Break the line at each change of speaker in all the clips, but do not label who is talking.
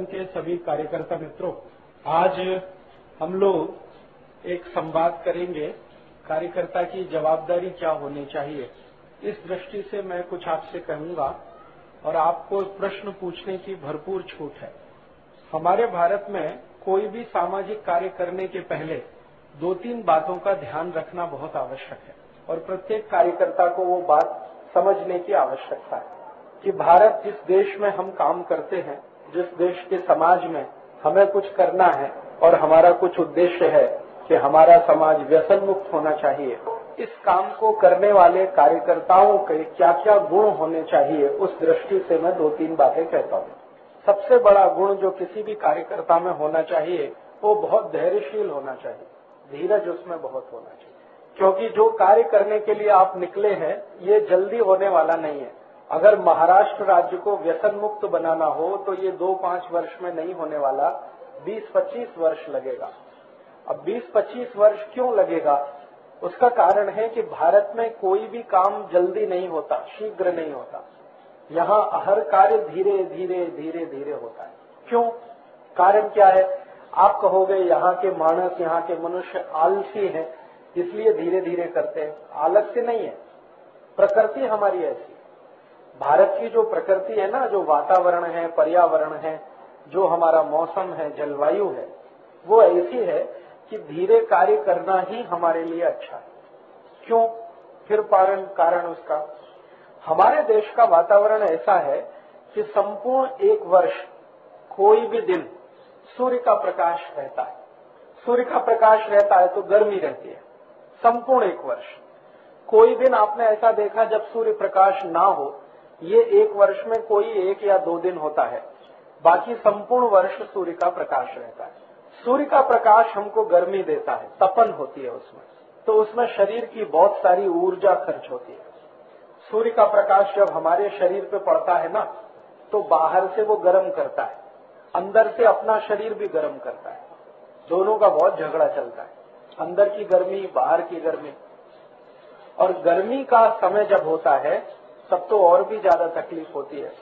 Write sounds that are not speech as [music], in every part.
के सभी कार्यकर्ता मित्रों, आज हम लोग एक संवाद करेंगे, कार्यकर्ता की जवाबदारी क्या होनी चाहिए। इस दृष्टि से मैं कुछ आपसे कहूँगा, और आपको प्रश्न पूछने की भरपूर छूट है। हमारे भारत में कोई भी सामाजिक कार्य करने के पहले दो तीन बातों का ध्यान रखना बहुत आवश्यक है, और प्रत्येक कार्यकर्ता को वो बात समझने की आवश्यकता है कि भारत जिस देश में हम काम करते हैं जिस देश के समाज में हमें कुछ करना है और हमारा कुछ उद्देश्य है कि हमारा समाज व्यसन मुक्त होना चाहिए, इस काम को करने वाले कार्यकर्ताओं के क्या क्या गुण होने चाहिए, उस दृष्टि से मैं दो तीन बातें कहता हूँ। सबसे बड़ा गुण जो किसी भी कार्यकर्ता में होना चाहिए, वो बहुत धैर्यशील होना चाहिए, धीरज उसमें बहुत होना चाहिए। क्योंकि जो कार्य करने के लिए आप निकले हैं, ये जल्दी होने वाला नहीं है। अगर महाराष्ट्र राज्य को व्यसन मुक्त बनाना हो तो ये दो पाँच वर्ष में नहीं होने वाला 20-25 वर्ष लगेगा। अब 20-25 वर्ष क्यों लगेगा? उसका कारण है कि भारत में कोई भी काम जल्दी नहीं होता, शीघ्र नहीं होता। यहाँ हर कार्य धीरे धीरे धीरे धीरे होता है। क्यों? कारण क्या है? आप कहोगे, यहाँ के मानस, यहाँ के मनुष्य आलसी हैं, इसलिए धीरे धीरे करते हैं। आलस्य नहीं है। प्रकृति हमारी ऐसी भारत की जो प्रकृति है ना, जो वातावरण है, पर्यावरण है, जो हमारा मौसम है, जलवायु है, वो ऐसी है कि धीरे कार्य करना ही हमारे लिए अच्छा है। क्यों? फिर कारण कारण उसका। हमारे देश का वातावरण ऐसा है कि संपूर्ण एक वर्ष कोई भी दिन सूर्य का प्रकाश रहता है। सूर्य का प्रकाश रहता है तो गर्मी रहती है। संपूर्ण एक वर्ष। कोई दिन आपने ऐसा देखा जब सूर्य प्रकाश ना हो ये एक वर्ष में कोई एक या दो दिन होता है। बाकी संपूर्ण वर्ष सूर्य का प्रकाश रहता है। सूर्य का प्रकाश हमको गर्मी देता है, तपन होती है उसमें। तो उसमें शरीर की बहुत सारी ऊर्जा खर्च होती है। सूर्य का प्रकाश जब हमारे शरीर पे पड़ता है ना तो बाहर से वो गर्म करता है। अंदर से अपना शरीर भी गर्म करता है। दोनों का बहुत झगड़ा चलता है। अंदर की गर्मी, बाहर की गर्मी। और गर्मी का समय जब होता है तब तो और भी ज़्यादा तकलीफ़ होती है।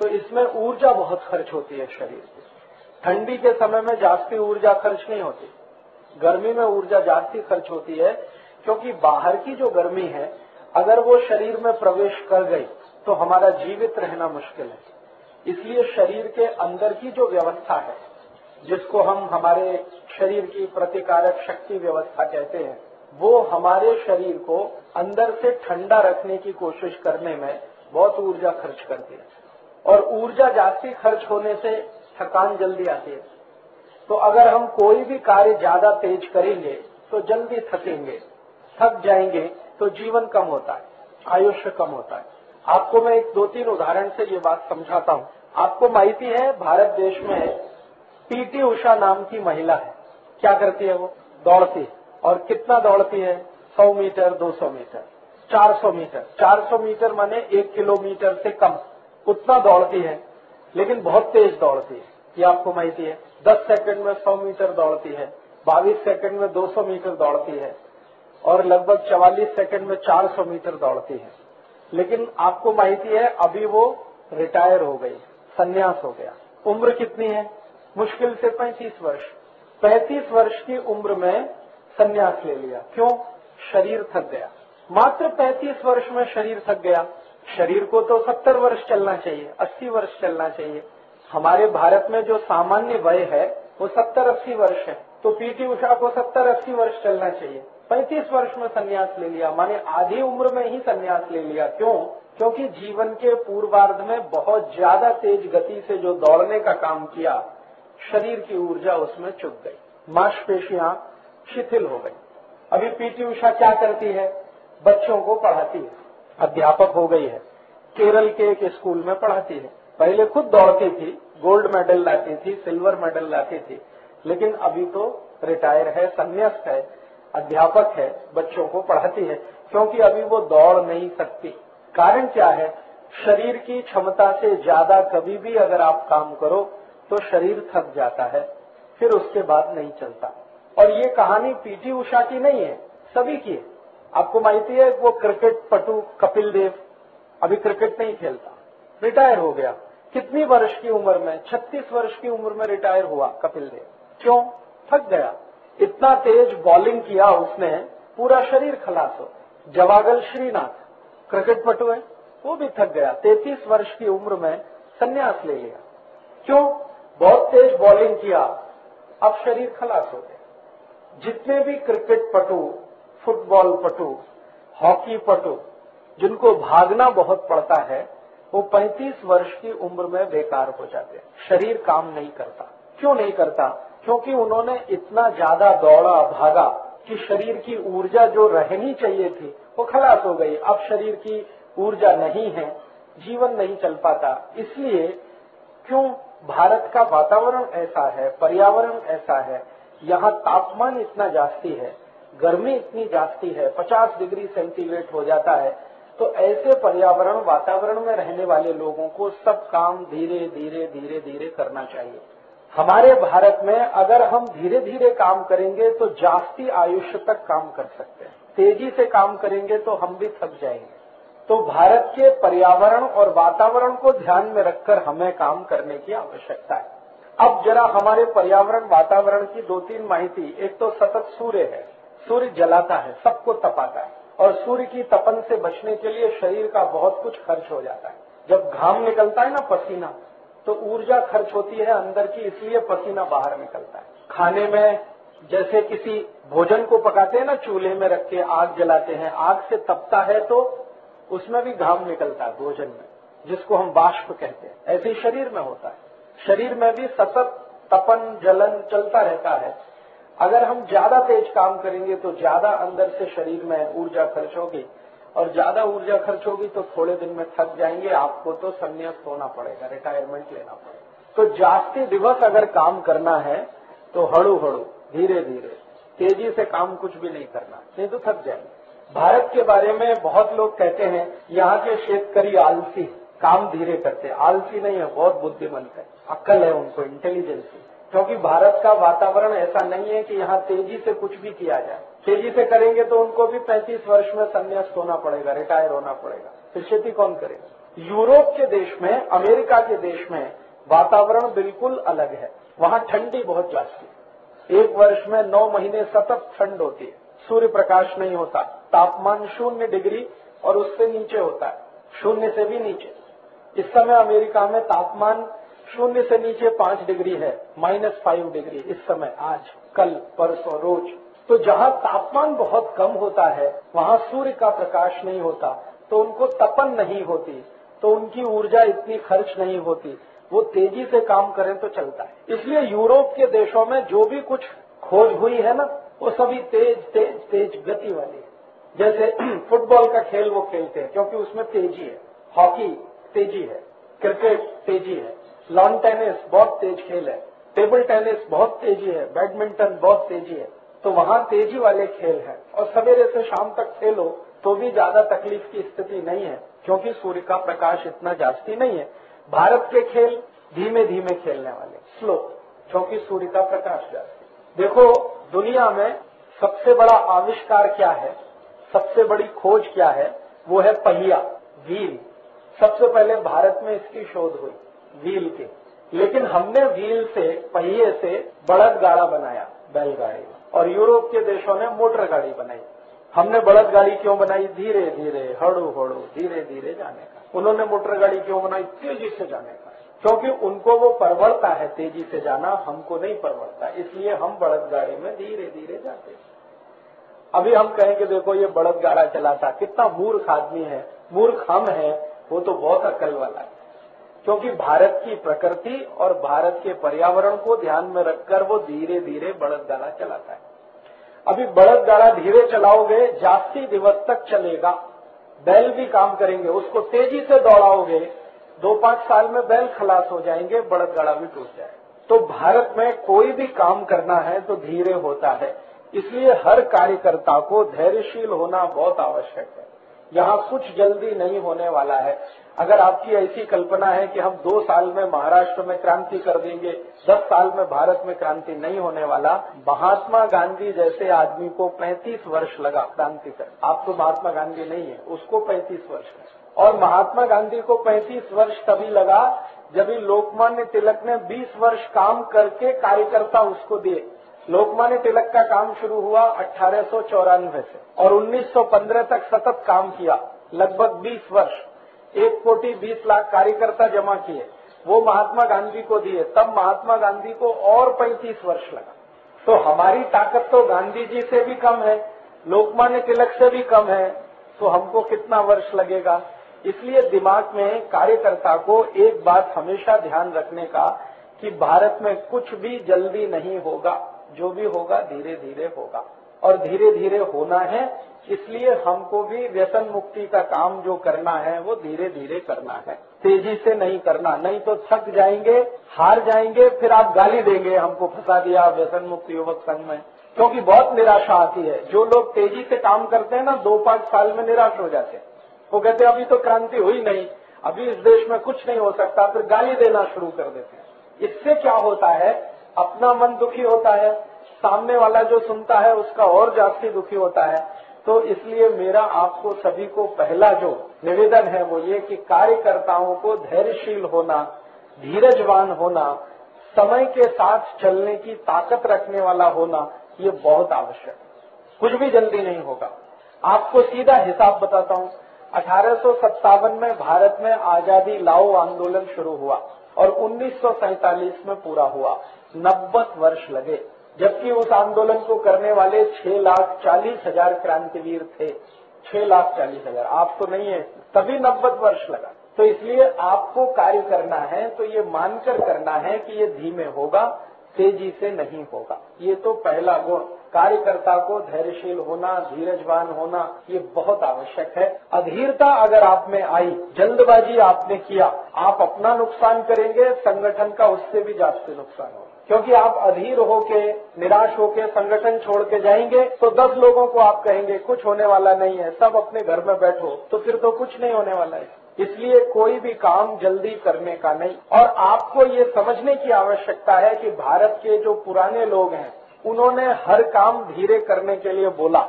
तो इसमें ऊर्जा बहुत खर्च होती है शरीर की। ठंडी के समय में जास्ती ऊर्जा खर्च नहीं होती। गर्मी में ऊर्जा जास्ती खर्च होती है, क्योंकि बाहर की जो गर्मी है, अगर वो शरीर में प्रवेश कर गई तो हमारा जीवित रहना मुश्किल है। इसलिए शरीर के अंदर की जो व्यवस्था है, जिसको हम हमारे शरीर की प्रतिकारक शक्ति व्यवस्था कहते हैं वो हमारे शरीर को अंदर से ठंडा रखने की कोशिश करने में बहुत ऊर्जा खर्च करती है। और ऊर्जा जास्ती खर्च होने से थकान जल्दी आती है। तो अगर हम कोई भी कार्य ज़्यादा तेज करेंगे तो जल्दी थकेंगे। थक जाएँगे तो जीवन कम होता है, आयुष्य कम होता है। आपको मैं एक दो तीन उदाहरण से ये बात समझाता हूँ। आपको माहिती है, भारत देश में पीटी उषा नाम की महिला है। क्या करती है वो? दौड़ती है। और कितना दौड़ती है? 100 मीटर 200 मीटर 400 मीटर। 400 मीटर माने एक किलोमीटर से कम। उतना दौड़ती है, लेकिन बहुत तेज दौड़ती है। ये आपको माहिती है। 10 सेकंड में 100 मीटर दौड़ती है 22 सेकंड में 200 मीटर दौड़ती है, और लगभग 44 सेकंड में 400 मीटर दौड़ती है। लेकिन आपको माहिती है, अभी वो रिटायर हो गई, संन्यास हो गया। उम्र कितनी है? मुश्किल से 35 वर्ष। 35 वर्ष की उम्र में संन्यास ले लिया। क्यों? शरीर थक गया। मात्र 35 वर्ष में शरीर थक गया। शरीर को तो 70 वर्ष चलना चाहिए 80 वर्ष चलना चाहिए। हमारे भारत में जो सामान्य वय है, वो 70-80 वर्ष है। तो पीटी उषा को 70-80 वर्ष चलना चाहिए। 35 वर्ष में संन्यास ले लिया, माने आधी उम्र में ही संन्यास ले लिया। क्यों? क्योंकि जीवन के पूर्वार्ध में बहुत ज़्यादा तेज गति से जो दौड़ने का काम किया, शरीर की ऊर्जा उसमें चुप गई। मांसपेशियाँ शिथिल हो गई। अभी पीटी उषा क्या करती है? बच्चों को पढ़ाती है। अध्यापक हो गई है। केरल के एक स्कूल में पढ़ाती है। पहले खुद दौड़ती थी, गोल्ड मेडल लाती थी, सिल्वर मेडल लाती थी। लेकिन अभी तो रिटायर है, संन्यास्त है, अध्यापक है, बच्चों को पढ़ाती है। क्योंकि अभी वो दौड़ नहीं सकती। कारण क्या है? शरीर की क्षमता से ज़्यादा कभी भी अगर आप काम करो तो शरीर थक जाता है, फिर उसके बाद नहीं चलता। और ये कहानी पीटी उषा की नहीं है, सभी की है। आपको माहिती है, वो क्रिकेट पटु कपिल देव अभी क्रिकेट नहीं खेलता। रिटायर हो गया। कितनी वर्ष की उम्र में 36 वर्ष की उम्र में रिटायर हुआ कपिल देव। क्यों? थक गया। इतना तेज बॉलिंग किया उसने, पूरा शरीर खलास हो। जवागल श्रीनाथ क्रिकेट पटु है, वो भी थक गया। 33 वर्ष की उम्र में संन्यास ले लिया। क्यों? बहुत तेज बॉलिंग किया। अब शरीर खलास हो गया। जितने भी क्रिकेट पटु, फुटबॉल पटु, हॉकी पटु, जिनको भागना बहुत पड़ता है, वो 35 वर्ष की उम्र में बेकार हो जाते हैं। शरीर काम नहीं करता। क्यों नहीं करता? क्योंकि उन्होंने इतना ज़्यादा दौड़ा, भागा कि शरीर की ऊर्जा जो रहनी चाहिए थी, वो खलास हो गई। अब शरीर की ऊर्जा नहीं है, जीवन नहीं चल पाता। इसलिए क्यों? भारत का वातावरण ऐसा है, पर्यावरण ऐसा है यहाँ तापमान इतना जास्ती है, गर्मी इतनी जास्ती है 50 डिग्री सेंटीग्रेड हो जाता है तो ऐसे पर्यावरण, वातावरण में रहने वाले लोगों को सब काम धीरे धीरे धीरे धीरे करना चाहिए। हमारे भारत में अगर हम धीरे धीरे काम करेंगे तो जास्ती आयुष्य तक काम कर सकते हैं। तेज़ी से काम करेंगे तो हम भी थक जाएँगे। तो भारत के पर्यावरण और वातावरण को ध्यान में रखकर हमें काम करने की आवश्यकता है। अब जरा हमारे पर्यावरण वातावरण की दो तीन माहिती। एक तो सतत सूर्य है। सूर्य जलाता है, सबको तपाता है। और सूर्य की तपन से बचने के लिए शरीर का बहुत कुछ खर्च हो जाता है। जब घाम निकलता है ना पसीना तो ऊर्जा खर्च होती है अंदर की, इसलिए पसीना बाहर निकलता है। खाने में जैसे किसी भोजन को पकाते हैं ना, चूल्हे में रख के आग जलाते हैं, आग से तपता है तो उसमें भी घाम निकलता है भोजन में, जिसको हम बाष्प कहते हैं। ऐसे शरीर में होता है। शरीर में भी सतत तपन, जलन चलता रहता है। अगर हम ज़्यादा तेज काम करेंगे तो ज़्यादा अंदर से शरीर में ऊर्जा खर्च होगी। और ज़्यादा ऊर्जा खर्च होगी तो थोड़े दिन में थक जाएँगे, आपको तो संन्यास होना पड़ेगा रिटायरमेंट लेना पड़ेगा। तो जास्ती दिवस अगर काम करना है तो हड़ू हड़ू धीरे धीरे तेज़ी से काम कुछ भी नहीं करना, नहीं तो थक जाएँगे। भारत के बारे में बहुत लोग कहते हैं, यहाँ के शेतकरी आलसी, काम धीरे करते आलसी नहीं है, बहुत बुद्धिमंत है। अक्ल है उनको इंटेलिजेंस है क्योंकि भारत का वातावरण ऐसा नहीं है कि यहाँ तेज़ी से कुछ भी किया जाए। तेज़ी से करेंगे तो उनको भी 35 वर्ष में संन्यास होना पड़ेगा रिटायर होना पड़ेगा। फिर खेती कौन करेगा? यूरोप के देश में, अमेरिका के देश में वातावरण बिल्कुल अलग है। वहाँ ठंडी बहुत जाती है। एक वर्ष में नौ महीने सतत ठंड होती है। सूर्य प्रकाश नहीं होता। तापमान शून्य डिग्री और उससे नीचे होता है। शून्य से भी नीचे। इस समय अमेरिका में तापमान शून्य से नीचे पाँच डिग्री है, माइनस फाइव डिग्री इस समय, आज, कल, परसों, रोज। तो जहाँ तापमान बहुत कम होता है, वहाँ सूर्य का प्रकाश नहीं होता तो उनको तपन नहीं होती तो उनकी ऊर्जा इतनी खर्च नहीं होती। वो तेज़ी से काम करें तो चलता है। इसलिए यूरोप के देशों में जो भी कुछ खोज हुई है ना, वो सभी तेज तेज तेज गति वाली है। जैसे [clears throat] फुटबॉल का खेल वो खेलते हैं, क्योंकि उसमें तेज़ी है। हॉकी तेज़ी है। क्रिकेट तेज़ी है। लॉन टेनिस बहुत तेज खेल है। टेबल टेनिस बहुत तेज़ी है। बैडमिंटन बहुत तेज़ी है। तो वहाँ तेज़ी वाले खेल है। और सवेरे से शाम तक खेलो तो भी ज़्यादा तकलीफ़ की स्थिति नहीं है, क्योंकि सूर्य का प्रकाश इतना जास्ती नहीं है। भारत के खेल धीमे धीमे खेलने वाले स्लो क्योंकि सूर्य का प्रकाश जास्ती देखो, दुनिया में सबसे बड़ा आविष्कार क्या है? सबसे बड़ी खोज क्या है? वो है पहिया, व्हील। सबसे पहले भारत में इसकी शोध हुई। व्हील के। लेकिन हमने व्हील से, पहिए से बड़द गाड़ा बनाया, बैलगाड़ी। और यूरोप के देशों ने मोटर गाड़ी बनाई। हमने बड़द गाड़ी क्यों बनाई? धीरे धीरे, हड़ू हड़ू, धीरे धीरे जाने का। उन्होंने मोटर गाड़ी क्यों बनाई? तेज़ी से जाने का। क्योंकि उनको वो परवड़ता है, तेज़ी से जाना, हमको नहीं परवड़ता। इसलिए हम बड़द गाड़ी में धीरे धीरे जाते अभी हम कहें कि देखो, ये बड़द गाड़ा चलाता कितना मूर्ख आदमी है। मूर्ख हम है। वो तो बहुत अकल वाला है। क्योंकि भारत की प्रकृति और भारत के पर्यावरण को ध्यान में रखकर वो धीरे धीरे बड़द गाड़ा चलाता है। अभी बड़द गाड़ा धीरे चलाओगे जास्ती दिवस तक चलेगा। बैल भी काम करेंगे, उसको तेज़ी से दौड़ाओगे, दो पाँच साल में बैल खलास हो जाएँगे बड़द गाड़ा भी टूट जाए। तो भारत में कोई भी काम करना है तो धीरे होता है। इसलिए हर कार्यकर्ता को धैर्यशील होना बहुत आवश्यक है। यहाँ कुछ जल्दी नहीं होने वाला है। अगर आपकी ऐसी कल्पना है कि हम दो साल में महाराष्ट्र में क्रांति कर देंगे, दस साल में भारत में क्रांति नहीं होने वाला, महात्मा गांधी जैसे आदमी को 35 वर्ष लगा क्रांति कर। आप तो महात्मा गांधी नहीं है, उसको 35 वर्ष और महात्मा गांधी को 35 वर्ष तभी लगा जब लोकमान्य तिलक ने 20 वर्ष काम करके कार्यकर्ता उसको दिए। लोकमान्य तिलक का काम शुरू हुआ अठारह से और 1915 तक सतत काम किया, लगभग 20 वर्ष। एक कोटि 20 लाख कार्यकर्ता जमा किए। वो महात्मा गांधी को दिए। तब महात्मा गांधी को और 35 वर्ष लगा। तो हमारी ताकत तो गांधी जी से भी कम है, लोकमान्य तिलक से भी कम है। तो हमको कितना वर्ष लगेगा? इसलिए दिमाग में कार्यकर्ता को एक बात हमेशा ध्यान रखने का कि भारत में कुछ भी जल्दी नहीं होगा। जो भी होगा धीरे धीरे होगा। और धीरे धीरे होना है इसलिए हमको भी व्यसन मुक्ति का काम जो करना है, वो धीरे धीरे करना है। तेज़ी से नहीं करना, नहीं तो थक जाएँगे, हार जाएँगे, फिर आप गाली देंगे, हमको फंसा दिया व्यसन मुक्त युवक संघ में। क्योंकि बहुत निराशा आती है। जो लोग तेज़ी से काम करते हैं ना, दो पाँच साल में निराश हो जाते हैं। वो कहते हैं, अभी तो क्रांति हुई नहीं, अभी इस देश में कुछ नहीं हो सकता। फिर गाली देना शुरू कर देते हैं। इससे क्या होता है? अपना मन दुखी होता है। सामने वाला जो सुनता है, उसका और जास्ती दुखी होता है। तो इसलिए मेरा आपको सभी को पहला जो निवेदन है वो ये कि कार्यकर्ताओं को धैर्यशील होना, धीरजवान होना, समय के साथ चलने की ताकत रखने वाला होना, ये बहुत आवश्यक है। कुछ भी जल्दी नहीं होगा। आपको सीधा हिसाब बताता हूँ। अठारह सौ सत्तावन में भारत में आज़ादी लाओ आंदोलन शुरू हुआ और उन्नीस में पूरा हुआ। नब्बे वर्ष लगे। जबकि उस आंदोलन को करने वाले छह लाख चालीस हज़ार क्रांतिवीर थे। छह लाख चालीस हज़ार। आप तो नहीं है, तभी नब्बे वर्ष लगा। तो इसलिए आपको कार्य करना है तो ये मानकर करना है कि ये धीमे होगा, तेज़ी से नहीं होगा। ये तो पहला गुण। कार्यकर्ता को धैर्यशील होना, धीरजवान होना, ये बहुत आवश्यक है। अधीरता अगर आप में आई, जल्दबाजी आपने किया, आप अपना नुकसान करेंगे, संगठन का उससे भी ज़्यादा नुकसान होगा। क्योंकि आप अधीर होके, निराश होके, संगठन छोड़ के जाएँगे तो दस लोगों को आप कहेंगे, कुछ होने वाला नहीं है, सब अपने घर में बैठो तो फिर तो कुछ नहीं होने वाला है। इसलिए कोई भी काम जल्दी करने का नहीं। और आपको ये समझने की आवश्यकता है कि भारत के जो पुराने लोग हैं, उन्होंने हर काम धीरे करने के लिए बोला,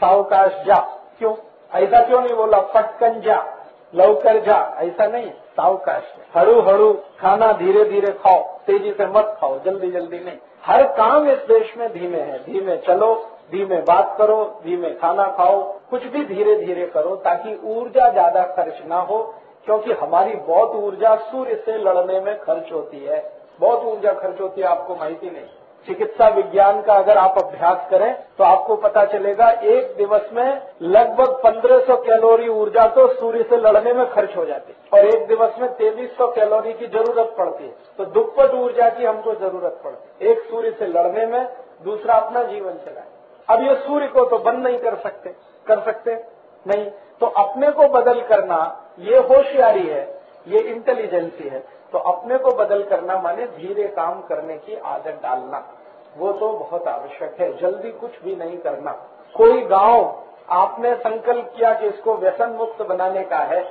सावकाश जा। क्यों? ऐसा क्यों नहीं बोला? पटकन जा, लवकर जा। ऐसा नहीं। सावकाश हड़ू हड़ू खाना धीरे धीरे खाओ, तेज़ी से मत खाओ जल्दी जल्दी नहीं। हर काम इस देश में धीमे है। धीमे चलो, धीमे बात करो, धीमे खाना खाओ, कुछ भी धीरे धीरे करो ताकि ऊर्जा ज़्यादा खर्च ना हो, क्योंकि हमारी बहुत ऊर्जा सूर्य से लड़ने में खर्च होती है। बहुत ऊर्जा खर्च होती है, आपको माहिती नहीं। चिकित्सा विज्ञान का अगर आप अभ्यास करें तो आपको पता चलेगा एक दिवस में लगभग 1500 कैलोरी ऊर्जा तो सूर्य से लड़ने में खर्च हो जाती है। और एक दिवस में 2300 कैलोरी की ज़रूरत पड़ती है। तो दुप्पट ऊर्जा की हमको ज़रूरत पड़ती है। एक सूर्य से लड़ने में, दूसरा अपना जीवन चलाए। अब ये सूर्य को तो बंद नहीं कर सकते कर सकते नहीं। तो अपने को बदल करना, ये होशियारी है, ये इंटेलिजेंसी है। तो अपने को बदल करना माने धीरे काम करने की आदत डालना। वो तो बहुत आवश्यक है, जल्दी कुछ भी नहीं करना। कोई गाँव आपने संकल्प किया कि इसको व्यसन मुक्त बनाने का है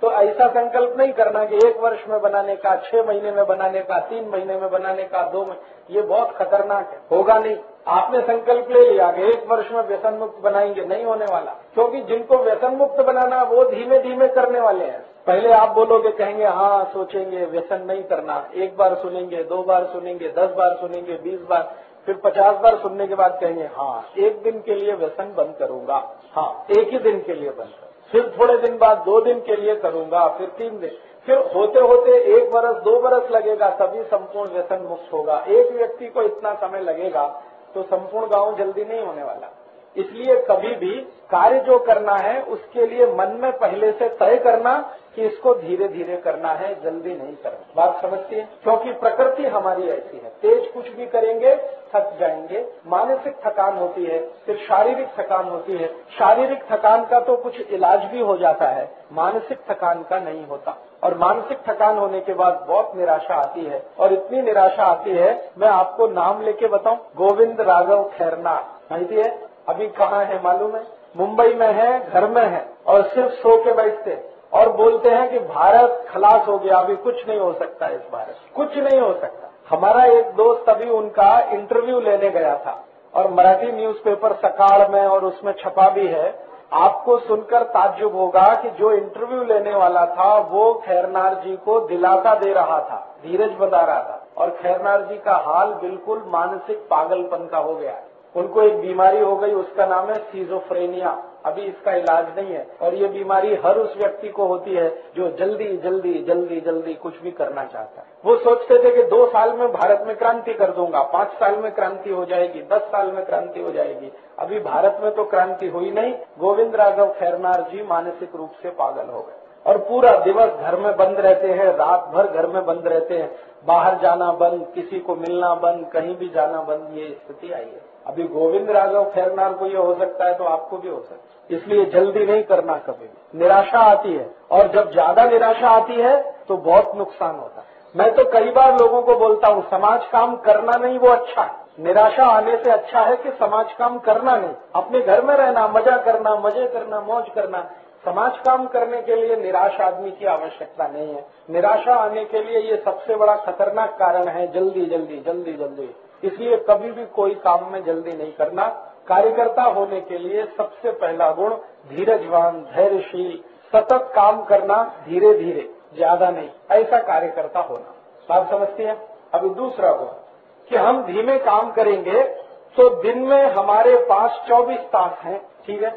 तो ऐसा संकल्प नहीं करना कि एक वर्ष में बनाने का, छह महीने में बनाने का, तीन महीने में बनाने का, दो महीने ये बहुत खतरनाक है। होगा नहीं। आपने संकल्प ले लिया कि एक वर्ष में व्यसन मुक्त बनाएँगे, नहीं होने वाला। क्योंकि जिनको व्यसन मुक्त बनाना वो धीमे धीमे करने वाले हैं। पहले आप बोलोगे, कहेंगे हाँ सोचेंगे, व्यसन नहीं करना। एक बार सुनेंगे, दो बार सुनेंगे, दस बार सुनेंगे, बीस बार, फिर पचास बार सुनने के बाद कहेंगे हाँ एक दिन के लिए व्यसन बंद करूँगा। हाँ एक ही दिन के लिए बंद कर। फिर थोड़े दिन बाद, दो दिन के लिए करूँगा, फिर तीन दिन। फिर होते होते एक बरस, दो बरस लगेगा सभी संपूर्ण व्यसन मुक्त होगा। एक व्यक्ति को इतना समय लगेगा तो संपूर्ण गाँव जल्दी नहीं होने वाला। इसलिए कभी भी कार्य जो करना है, उसके लिए मन में पहले से तय करना कि इसको धीरे धीरे करना है, जल्दी नहीं करना। बात समझती है? क्योंकि प्रकृति हमारी ऐसी है। तेज कुछ भी करेंगे, थक जाएँगे। मानसिक थकान होती है, फिर शारीरिक थकान होती है। शारीरिक थकान का तो कुछ इलाज भी हो जाता है। मानसिक थकान का नहीं होता। और मानसिक थकान होने के बाद बहुत निराशा आती है। और इतनी निराशा आती है, मैं आपको नाम लेके बताऊँ, गोविंद राघव खैरना माहिती है? अभी कहाँ है मालूम है? मुंबई में है, घर में है और सिर्फ़ सो के बैठते और बोलते हैं कि भारत खलास हो गया, अभी कुछ नहीं हो सकता इस भारत कुछ नहीं हो सकता। हमारा एक दोस्त अभी उनका इंटरव्यू लेने गया था और मराठी न्यूज़पेपर सकाल में और उसमें छपा भी है। आपको सुनकर ताज्जुब होगा कि जो इंटरव्यू लेने वाला था, वो खैरनार जी को दिलासा दे रहा था, धीरज बता रहा था। और खैरनार जी का हाल बिल्कुल मानसिक पागलपन का हो गया है। उनको एक बीमारी हो गई, उसका नाम है सीजोफ्रेनिया अभी इसका इलाज नहीं है। और ये बीमारी हर उस व्यक्ति को होती है जो जल्दी जल्दी जल्दी जल्दी कुछ भी करना चाहता है। वो सोचते थे कि दो साल में भारत में क्रांति कर दूँगा, पाँच साल में क्रांति हो जाएगी, दस साल में क्रांति हो जाएगी। अभी भारत में तो क्रांति हुई नहीं। गोविंद राघव खैरनार जी मानसिक रूप से पागल हो गए। और पूरा दिवस घर में बंद रहते हैं, रात भर घर में बंद रहते हैं। बाहर जाना बंद, किसी को मिलना बंद, कहीं भी जाना बंद, ये स्थिति आई है। अभी गोविंद राघव खैरनार को ये हो सकता है तो आपको भी हो सकता है। इसलिए जल्दी नहीं करना कभी भी। निराशा आती है। और जब ज़्यादा निराशा आती है तो बहुत नुकसान होता है। मैं तो कई बार लोगों को बोलता हूँ, समाज काम करना नहीं, वो अच्छा है। निराशा आने से अच्छा है कि समाज काम करना नहीं। अपने घर में रहना, मज़ा करना, मज़े करना, मौज करना समाज काम करने के लिए निराश आदमी की आवश्यकता नहीं है। निराशा आने के लिए ये सबसे बड़ा खतरनाक कारण है जल्दी जल्दी जल्दी जल्दी। इसलिए कभी भी कोई काम में जल्दी नहीं करना। कार्यकर्ता होने के लिए सबसे पहला गुण धीरजवान, धैर्यशील, सतत काम करना धीरे धीरे ज़्यादा नहीं। ऐसा कार्यकर्ता होना। बात समझती है? अभी दूसरा गुण, कि हम धीमे काम करेंगे तो दिन में हमारे पास 24 तास हैं, ठीक है?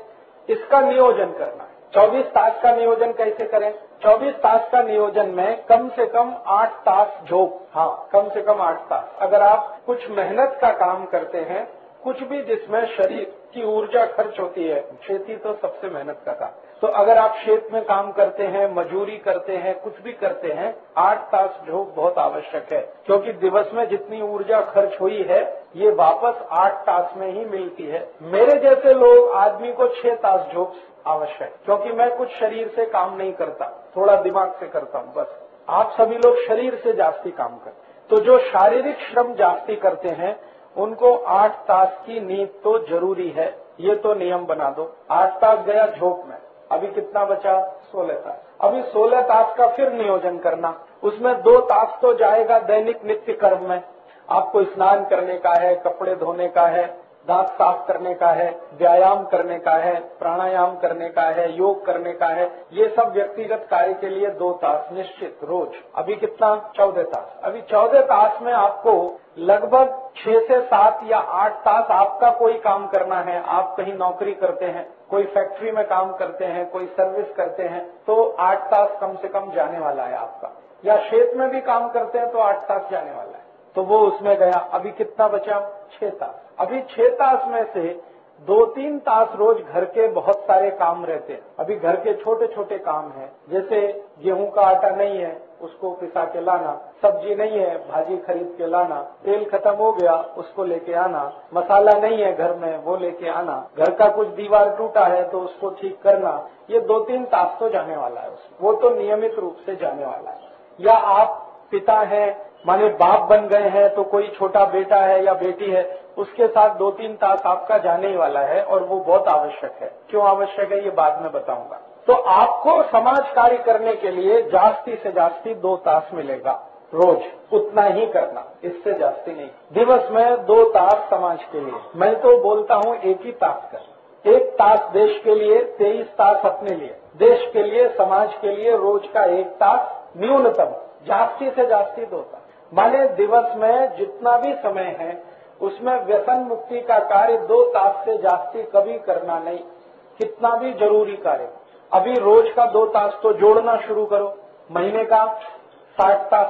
इसका नियोजन करना। 24 तास का नियोजन कैसे करें? 24 तास का नियोजन में कम से कम 8 तास झोंक। हाँ कम से कम 8 तास। अगर आप कुछ मेहनत का काम करते हैं, कुछ भी जिसमें शरीर की ऊर्जा खर्च होती है, खेती तो सबसे मेहनत का काम तो अगर आप खेत में काम करते हैं, मजूरी करते हैं, कुछ भी करते हैं, आठ तास झोंक बहुत आवश्यक है। क्योंकि दिवस में जितनी ऊर्जा खर्च हुई है, ये वापस आठ तास में ही मिलती है। मेरे जैसे लोग, आदमी को छह तास झोंक आवश्यक। क्योंकि मैं कुछ शरीर से काम नहीं करता, थोड़ा दिमाग से करता हूँ, बस। आप सभी लोग शरीर से जास्ती काम करते तो जो शारीरिक श्रम जास्ती करते हैं, उनको आठ तास की नींद तो ज़रूरी है। ये तो नियम बना दो। आठ तास गया झोंक में। अभी कितना बचा? सोलह तास। अभी सोलह तास का फिर नियोजन करना। उसमें दो तास तो जाएगा दैनिक नित्य कर्म में। आपको स्नान करने का है, कपड़े धोने का है दांत साफ़ करने का है, व्यायाम करने का है, प्राणायाम करने का है, योग करने का है, ये सब व्यक्तिगत कार्य के लिए दो तास निश्चित, रोज। अभी कितना? चौदह तास। अभी चौदह तास में आपको लगभग छह से सात या आठ तास आपका कोई काम करना है। आप कहीं नौकरी करते हैं, कोई फैक्ट्री में काम करते हैं, कोई सर्विस करते हैं तो आठ तास कम से कम जाने वाला है आपका। या क्षेत्र में भी काम करते हैं तो आठ तास जाने वाला है। तो वो उसमें गया। अभी कितना बचा? छह तास। अभी छह तास में से दो तीन तास रोज घर के बहुत सारे काम रहते हैं। अभी घर के छोटे छोटे काम हैं। जैसे गेहूँ का आटा नहीं है, उसको पिसा के लाना। सब्ज़ी नहीं है, भाजी खरीद के लाना। तेल खत्म हो गया, उसको लेके आना। मसाला नहीं है घर में, वो लेके आना। घर का कुछ दीवार टूटा है तो उसको ठीक करना। ये दो तीन तास तो जाने वाला है उसमें। वो तो नियमित रूप से जाने वाला है। या आप पिता हैं माने बाप बन गए हैं तो कोई छोटा बेटा है या बेटी है, उसके साथ दो तीन तास आपका जाने ही वाला है और वो बहुत आवश्यक है। क्यों आवश्यक है, ये बाद में बताऊँगा। तो आपको समाज कार्य करने के लिए जास्ती से जास्ती दो तास मिलेगा, रोज। उतना ही करना, इससे जास्ती नहीं। दिवस में दो तास समाज के लिए। मैं तो बोलता हूँ एक ही तास कर एक तास देश के लिए, तेईस तास अपने लिए। देश के लिए, समाज के लिए रोज का एक तास न्यूनतम, जास्ती से जास्ती दो तास माने दिवस में जितना भी समय है, उसमें व्यसन मुक्ति का कार्य दो तास से जास्ती कभी करना नहीं। कितना भी ज़रूरी कार्य। अभी रोज का दो तास तो जोड़ना शुरू करो। महीने का साठ तास,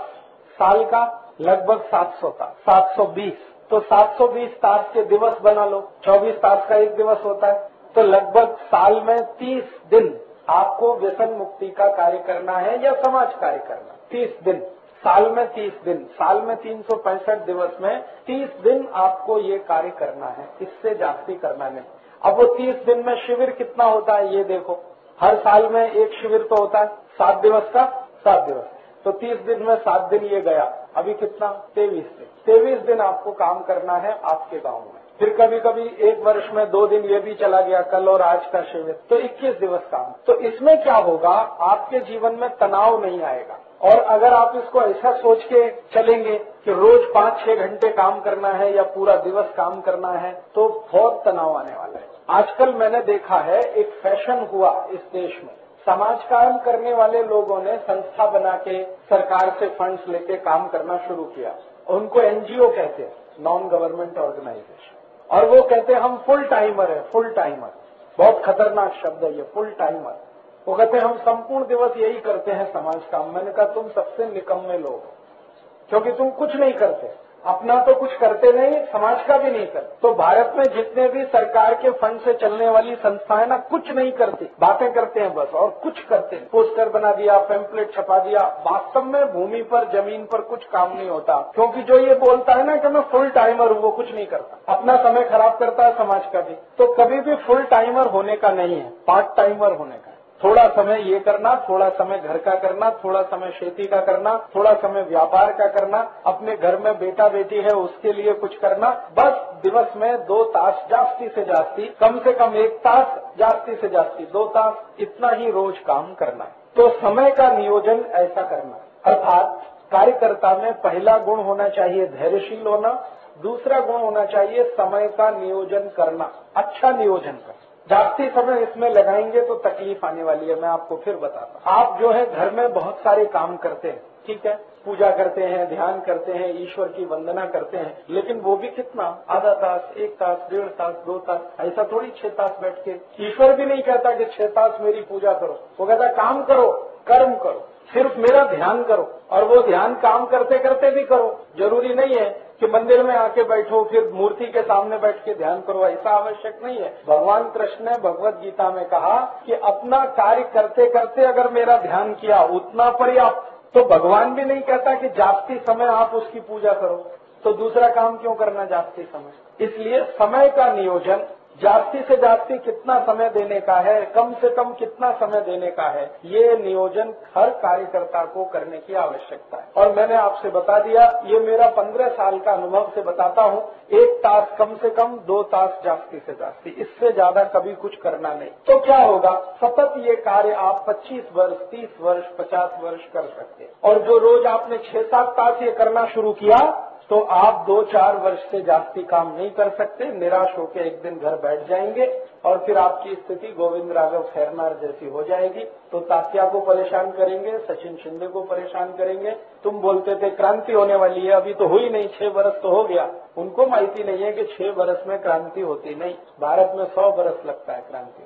साल का लगभग सात सौ तास सात सौ बीस। तो सात सौ बीस तास के दिवस बना लो। चौबीस तास का एक दिवस होता है। तो लगभग साल में तीस दिन आपको व्यसन मुक्ति का कार्य करना है या समाज कार्य करना तीस दिन। साल में तीस दिन, साल में तीन सौ पैंसठ दिवस में तीस दिन आपको ये कार्य करना है, इससे जास्ती करना नहीं। अब वो तीस दिन में शिविर कितना होता है, ये देखो। हर साल में एक शिविर तो होता है, सात दिवस का, सात दिवस। तो तीस दिन में सात दिन ये गया, अभी कितना? तेईस दिन। तेईस दिन आपको काम करना है आपके गाँव में। फिर कभी कभी एक वर्ष में दो दिन ये भी चला गया, कल और आज का शिविर। तो 21 दिवस काम। तो इसमें क्या होगा, आपके जीवन में तनाव नहीं आएगा। और अगर आप इसको ऐसा सोच के चलेंगे कि रोज पाँच छह घंटे काम करना है या पूरा दिवस काम करना है तो बहुत तनाव आने वाला है। आजकल मैंने देखा है, एक फ़ैशन हुआ इस देश में। समाज काम करने वाले लोगों ने संस्था बना के सरकार से फंड्स लेके काम करना शुरू किया। उनको एनजीओ कहते हैं नॉन गवर्नमेंट ऑर्गेनाइजेशन और वो कहते हैं, हम फुल टाइमर है फुल टाइमर बहुत खतरनाक शब्द है ये फुल टाइमर वो कहते हम संपूर्ण दिवस यही करते हैं समाज काम मैंने कहा, तुम सबसे निकम्मे लोग क्योंकि तुम कुछ नहीं करते। अपना तो कुछ करते नहीं, समाज का भी नहीं करते। तो भारत में जितने भी सरकार के फंड से चलने वाली संस्थाएँ ना, कुछ नहीं करती। बातें करते हैं बस, और कुछ करते हैं। पोस्टर बना दिया पेम्पलेट छपा दिया। वास्तव में भूमि पर, ज़मीन पर कुछ काम नहीं होता। क्योंकि जो ये बोलता है ना कि मैं फुल टाइमर हूँ, वो कुछ नहीं करता। अपना समय खराब करता है समाज का भी। तो कभी भी फुल टाइमर होने का नहीं है पार्ट टाइमर होने का थोड़ा समय ये करना, थोड़ा समय घर का करना, थोड़ा समय खेती का करना, थोड़ा समय व्यापार का करना, अपने घर में बेटा बेटी है उसके लिए कुछ करना, बस दिवस में दो तास जास्ती से जास्ती, कम से कम एक तास जास्ती से जास्ती, दो तास इतना ही रोज काम करना। तो समय का नियोजन ऐसा करना। अर्थात कार्यकर्ता में पहला गुण होना चाहिए धैर्यशील होना, दूसरा गुण होना चाहिए समय का नियोजन करना अच्छा नियोजन करना। जास्ती समय इसमें लगाएँगे तो तकलीफ़ आने वाली है, मैं आपको फिर बताता हूँ। आप जो है घर में बहुत सारे काम करते हैं, ठीक है? पूजा करते हैं, ध्यान करते हैं, ईश्वर की वंदना करते हैं, लेकिन वो भी कितना? आधा तास, एक तास, डेढ़ तास, दो तास, ऐसा थोड़ी छह तास बैठ के। ईश्वर भी नहीं कहता कि छह तास मेरी पूजा करो। वो कहता, काम करो, कर्म करो, सिर्फ़ मेरा ध्यान करो, और वो ध्यान काम करते करते भी करो। ज़रूरी नहीं है कि मंदिर में आके बैठो, फिर मूर्ति के सामने बैठ के ध्यान करो, ऐसा आवश्यक नहीं है। भगवान कृष्ण ने भगवत गीता में कहा कि अपना कार्य करते करते अगर मेरा ध्यान किया, उतना पर्याप्त। तो भगवान भी नहीं कहता कि जास्ती समय आप उसकी पूजा करो। तो दूसरा काम क्यों करना जास्ती समय? इसलिए समय का नियोजन जास्ती से जास्ती कितना समय देने का है, कम से कम कितना समय देने का है, ये नियोजन हर कार्यकर्ता को करने की आवश्यकता है। और मैंने आपसे बता दिया, ये मेरा पंद्रह साल का अनुभव से बताता हूँ, एक तास कम से कम, दो तास जास्ती से जास्ती इससे ज़्यादा कभी कुछ करना नहीं। तो क्या होगा, सतत ये कार्य आप 25 वर्ष 30 वर्ष 50 वर्ष कर सकते और जो रोज आपने छह सात तास ये करना शुरू किया तो आप दो चार वर्ष से जास्ती काम नहीं कर सकते, निराश होकर एक दिन घर बैठ जाएँगे और फिर आपकी स्थिति गोविंद राघव खैरनार जैसी हो जाएगी। तो तात्या को परेशान करेंगे, सचिन शिंदे को परेशान करेंगे। तुम बोलते थे, क्रांति होने वाली है, अभी तो हुई नहीं, छह बरस तो हो गया। उनको माहिती नहीं है कि छह बरस में क्रांति होती नहीं। भारत में सौ बरस लगता है क्रांति।